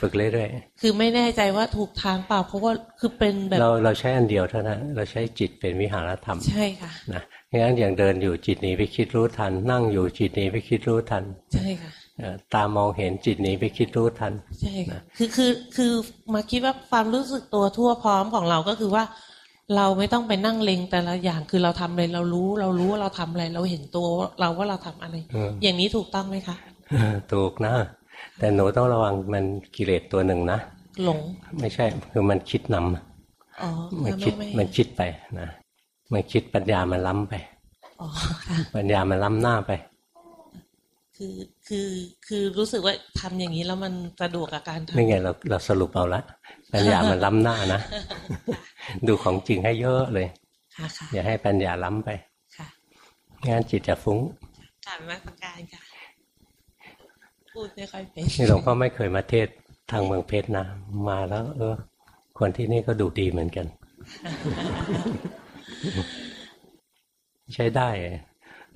ฝึกเรื่อยคือไม่แน่ใจว่าถูกทางเปล่า เพราะว่าคือเป็นแบๆบเราเราใช้อันเดียวเท่านั้น เราใช้จิตเป็นวิหารธรรม ใช่ค่ะนะงั้นอย่างเดินอยู่จิตหนีไปคิดรู้ทัน นั่งอยู่จิตหนีไปคิดรู้ทัน ใช่ค่ะเอ่อตามองเห็นจิตหนีไปคิดรู้ทัน ใช่ค่ะคือคือคือมาคิดว่าความรู้สึกตัวทั่วพร้อมของเราก็คือว่า เราไม่ต้องไปนั่งเล็งแต่ละอย่างคือเราทำอะไรเรารู้ เรารู้ว่าเราทำอะไร เราเห็นตัวเราว่าเราทำอะไรอืมอย่างนี้ถูกต้องไหมคะถูกนะ แต่หนูต้องระวังมันกิเลสตัวหนึ่งนะหลง ไม่ใช่คือมันคิดนำอ๋อมันไม่คิดไม่มันคิดไปนะมันคิดปัญญามันล้ำไปอ๋อค่ะปัญญามันล้ำหน้าไป คือคือคือรู้สึกว่าทำอย่างนี้แล้วมันสะดวกกับการทำนี่ไงเราเราสรุปเอาละปัญญามันล้ำหน้านะดูของจริงให้เยอะเลยค่ะค่ะอย่าให้ปัญญาล้ำไปค่ะงั้นจิตจะฟุ้งกรารมาสการค่ะ พูดไม่ค่อยเป็นนี่หลวงพ่อไม่เคยมาเทศทางเมืองเพชรนะ มาแล้ว เออ คนที่นี่ก็ดูดีเหมือนกัน ใช้ได้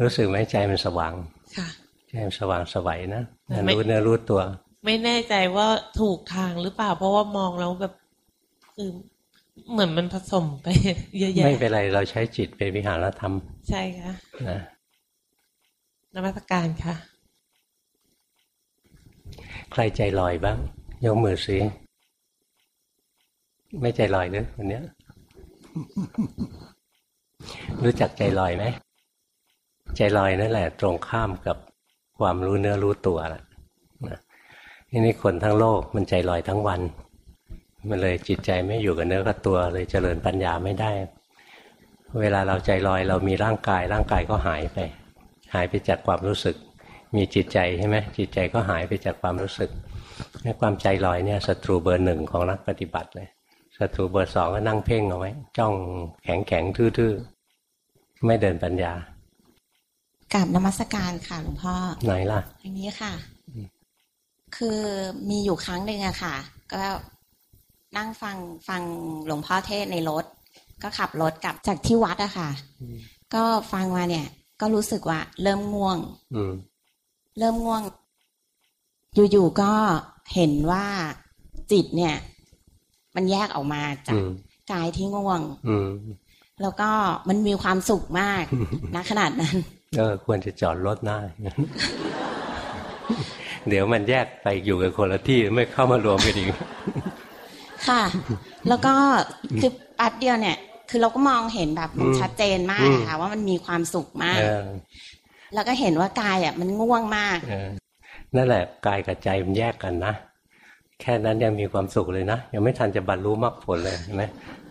รู้สึกไหมใจมันสว่าง ค่ะใจมันสว่างสวัยนะไม่รู้เนื้อรู้ตัว ไม่แน่ใจว่าถูกทางหรือเปล่า เพราะว่ามองแล้วแบบคือเหมือนมันผสมไปเยอะแยะไม่เป็นไรเราใช้จิตเป็นวิหารธรรม ใช่ค่ะนะนมัสการค่ะ ใครใจลอยบ้าง ยกมือสิไม่ใจลอยเลยวันเนี้ยรู้จักใจลอยไหมใจลอยนั่นแหละ ตรงข้ามกับความรู้เนื้อรู้ตัวแหละนะทีนี้คนทั้งโลกมันใจลอยทั้งวัน มันเลยจิตใจไม่อยู่กับเนื้อกับตัว เลยเจริญปัญญาไม่ได้ เวลาเราใจลอยเรามีร่างกาย ร่างกายก็หายไป หายไปจากความรู้สึก มีจิตใจใช่ไหมจิตใจก็หายไปจากความรู้สึกให้ความใจลอยเนี่ยศัตรูเบอร์หนึ่งของนักปฏิบัติเลยศัตรูเบอร์สองก็นั่งเพ่งเอาไว้ จ้องแข็งแข็งๆทื่อๆ ไม่เดินปัญญากราบนมัสการค่ะหลวงพ่อไหนล่ะทางนี้ค่ะ คือมีอยู่ครั้งหนึ่งอะค่ะ ก็นั่งฟังฟังหลวงพ่อเทศน์ในรถ ก็ขับรถกลับจากที่วัดอะค่ะ ก็ฟังมาเนี่ย ก็รู้สึกว่าเริ่มง่วงอืม เริ่มง่วง อยู่ๆก็เห็นว่าจิตเนี่ย มันแยกออกมาจากอืมกายที่ง่วงอืมแล้วก็มันมีความสุขมากณขนาดนั้นเออควรจะจอดรถหน้าเดี๋ยวมันแยกไปอยู่กับคนละที่ไม่เข้ามารวมกันอีกค่ะ แล้วก็คือแป๊บเดียวเนี่ย คือเราก็มองเห็นแบบมันอืมชัดเจนมากอืมค่ะ ว่ามันมีความสุขมากเออ แล้วก็เห็นว่ากายอะมันง่วงมากเออนั่นแหละกายกับใจมันแยกกันนะแค่นั้นยังมีความสุขเลยนะยังไม่ทันจะบรรลุมรรคผลเลยเห็นไหม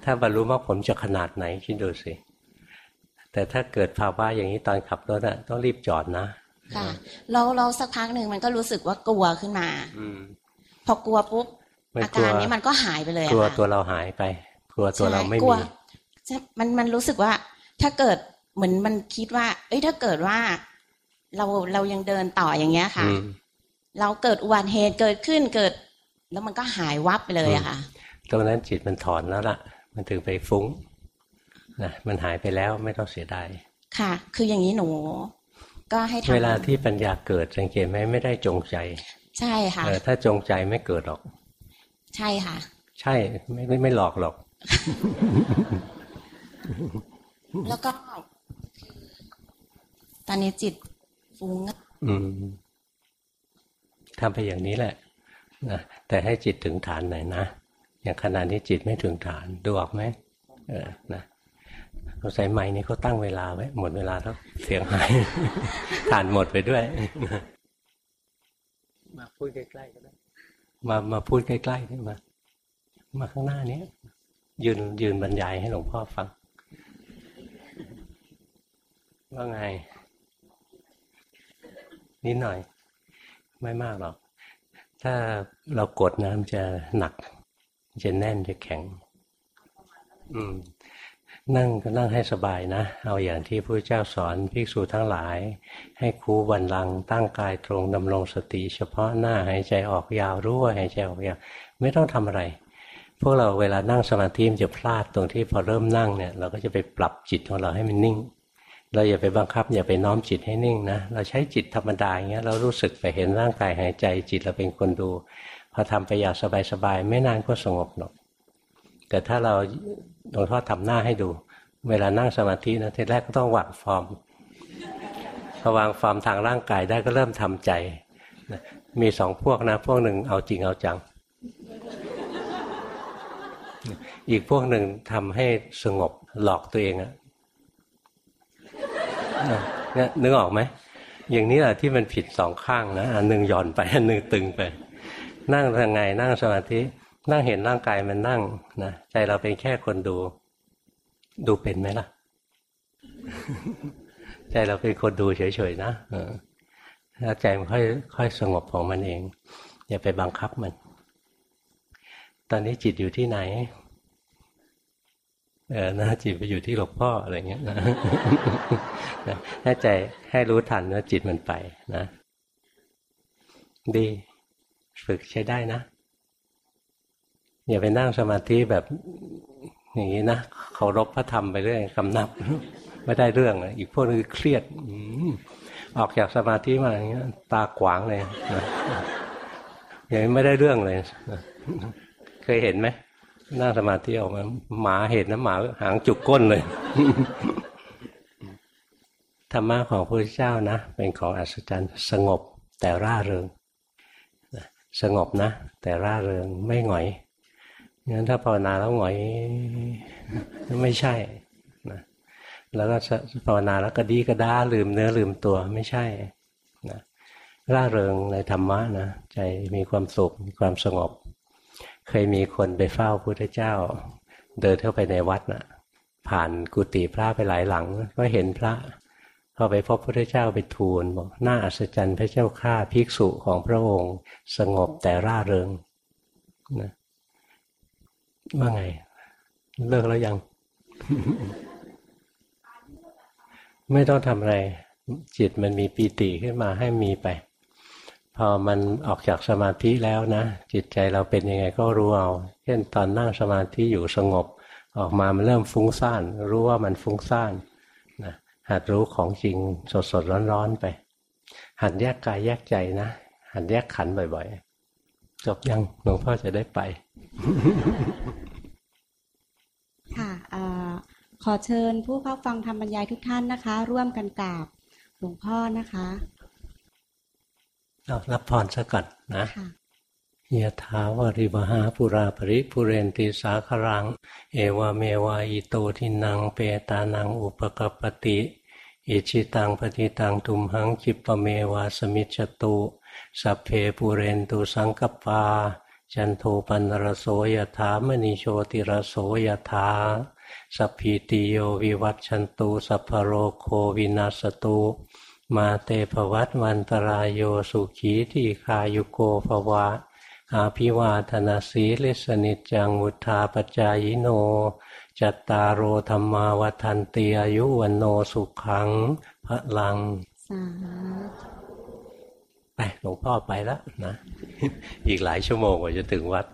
ถ้าบรรลุมรรคผลจะขนาดไหนคิดดูสิแต่ถ้าเกิดภาวะอย่างนี้ตอนขับรถอะต้องรีบจอดนะค่ะเราเราสักพักหนึ่งมันก็รู้สึกว่ากลัวขึ้นมา อืมพอกลัวปุ๊บไม่อากลัวการนี้มันก็หายไปเลยอะกลัวค่ะตัวเราหายไป กลัวตัวเราไม่ใช่กลัมีวใช่มันมันรู้สึกว่า ถ้าเกิดเหมือนมันคิดว่า เอ้ยถ้าเกิดว่า เราเรายังเดินต่ออย่างเงี้ยค่ะอืมเราเกิดอุบัติเหตุเกิดขึ้นเกิด แล้วมันก็หายวับไปเลยอะค่ะ ตรงนั้นจิตมันถอนแล้วล่ะ มันถึงไปฟุ้งนะมันหายไปแล้วไม่ต้องเสียดายค่ะ คืออย่างนี้หนู ก็ให้ทำเวลาที่ปัญญาเกิดสังเกตไหมไม่ได้จงใจ ใช่ค่ะเออถ้าจงใจไม่เกิดหรอก ใช่ค่ะ ใช่ไม่ไม่ไม่หลอกหรอก แล้วก็ตอนนี้จิต ฟุ้งอืมทำไปอย่างนี้แหละนะแต่ให้จิตถึงฐานหน่อยนะ อย่างขณะนี้จิตไม่ถึงฐานดูออกไหมเออนะสงสัยไม้นี้เขาตั้งเวลาไว้ หมดเวลาแล้วเสียงหายฐานหมดไปด้วย มาพูดใกล้ๆก็ได้มามาพูดใกล้ๆนี่มามาข้างหน้านี้ยืนยืนบรรยายให้หลวงพ่อฟัง ว่าไง นิดหน่อย ไม่มากหรอก ถ้าเรากดนะมันจะหนักจะแน่นจะแข็ง อืม นั่งก็นั่งให้สบายนะ เอาอย่างที่พระเจ้าสอนภิกษุทั้งหลาย ให้คูวันลังตั้งกายตรงดำรงสติ เฉพาะหน้าหายใจออกยาวรู้ว่าหายใจออกยาวไม่ต้องทำอะไร พวกเราเวลานั่งสมาธิมันจะพลาดตรงที่พอเริ่มนั่งเนี่ย เราก็จะไปปรับจิตของเราให้มันนิ่ง เราอย่าไปบังคับ อย่าไปน้อมจิตให้นิ่งนะเราใช้จิตธรรมดาอย่างเงี้ยเรารู้สึกไปเห็นร่างกายหายใจ จิตเราเป็นคนดูพอทำไปอย่างสบายๆไม่นานก็สงบหรอกแต่ถ้าเราหลวงพ่อทำหน้าให้ดู เวลานั่งสมาธินะทีแรกก็ต้องวางฟอร์มพอวางฟอร์มทางร่างกายได้ก็เริ่มทำใจนะมีสองพวกนะ พวกหนึ่งเอาจริงเอาจัง อีกพวกหนึ่งทำให้สงบหลอกตัวเองอะ เนี่ยนึกออกไหมอย่างนี้แหละที่มันผิดสองข้างนะอันหนึ่งหย่อนไปอันหนึ่งตึงไป นั่งยังไงนั่งสมาธินั่งเห็นร่างกายมันนั่งนะใจเราเป็นแค่คนดู ดูเป็นไหมล่ะ ใจเราเป็นคนดูเฉยๆนะแล้วใจมันค่อยค่อยสงบของมันเอง อย่าไปบังคับมัน ตอนนี้จิตอยู่ที่ไหน เออนะจิตไปอยู่ที่หลวงพ่ออะไรเงี้ยนะนะให้ใจให้รู้ทันว่าจิตมันไปนะ ดีฝึกใช้ได้นะ อย่าไปนั่งสมาธิแบบอย่างนี้นะเคารพพระธรรมไปเรื่อยกำนับไม่ได้เรื่องอีกพวกนึงเครียดอออกจากสมาธิมาอย่างเงี้ย ตาขวางเลยนะอย่างนี้ไม่ได้เรื่องเลยนะเคยเห็นไหม นั่งสมาธิออกมาหมาเห็นนะหมาหางจุกก้นเลยธรรมะของพระเจ้านะ เป็นของอัศจรรย์สงบแต่ร่าเริงสงบนะ แต่ร่าเริงไม่หงอยงั้นถ้าภาวนาแล้วหงอยไม่ใช่นะแล้วก็ภาวนาแล้วก็ดีก็ด้าลืมเนื้อลืมตัวไม่ใช่นะร่าเริงในธรรมะนะใจมีความสุขมีความสงบ เคยมีคนไปเฝ้าพุทธเจ้า เดินเข้าไปในวัดนะ่ะ ผ่านกุฏิพระไปหลายหลัง ก็เห็นพระพอไปพบพระเจ้าไปทูลบอกน่าอัศจรรย์พระเจ้าข้าภิกษุของพระองค์ สงบแต่ร่าเริงนะว่าไง เลิกแล้วยัง ไม่ต้องทำอะไร จิตมันมีปีติขึ้นมาให้มีไป อมันออกจากสมาธิแล้วนะ จิตใจเราเป็นยังไงก็รู้เอา เช่นตอนนั่งสมาธิอยู่สงบ ออกมามันเริ่มฟุ้งซ่าน รู้ว่ามันฟุ้งซ่านนะหัดรู้ของจริงสดสดร้อนร้อนๆไป หัดแยกกายแยกใจนะ หัดแยกขันบ่อยๆ จบยังหลวงพ่อจะได้ไป ค่ะขอเชิญผู้เข้าฟังธรรมบรรยายทุกท่านนะคะ ร่วมกันกราบหลวงพ่อนะคะ รับพรซะก่อนนะค่ะยะถาวาริวหาปุราปริปุเรนติสาครัง เอวเมวะอิโตทินังเปตานังอุปกปปติอิชิตังปฏิตังทุมหังคิปะเมวะสมิจจตุสัพเพปุเรนตุสังกปา จันโทปันรโสยถามณีโชติรโสยถาสัพพิติโยวิวัตชันตุสัพพโรโควินาสตุ มาเตภวัตวันตรายโยสุขีที่คายุโกภวะ อาภิวาธนาสีลิสนิจจังมุทาปจายโน จัตตารโอธรรมาวันติอายุวันโนสุขังพระลังสาธุไปหลวงพ่อไปแล้วนะ อีกหลายชั่วโมงกว่าจะถึงวัด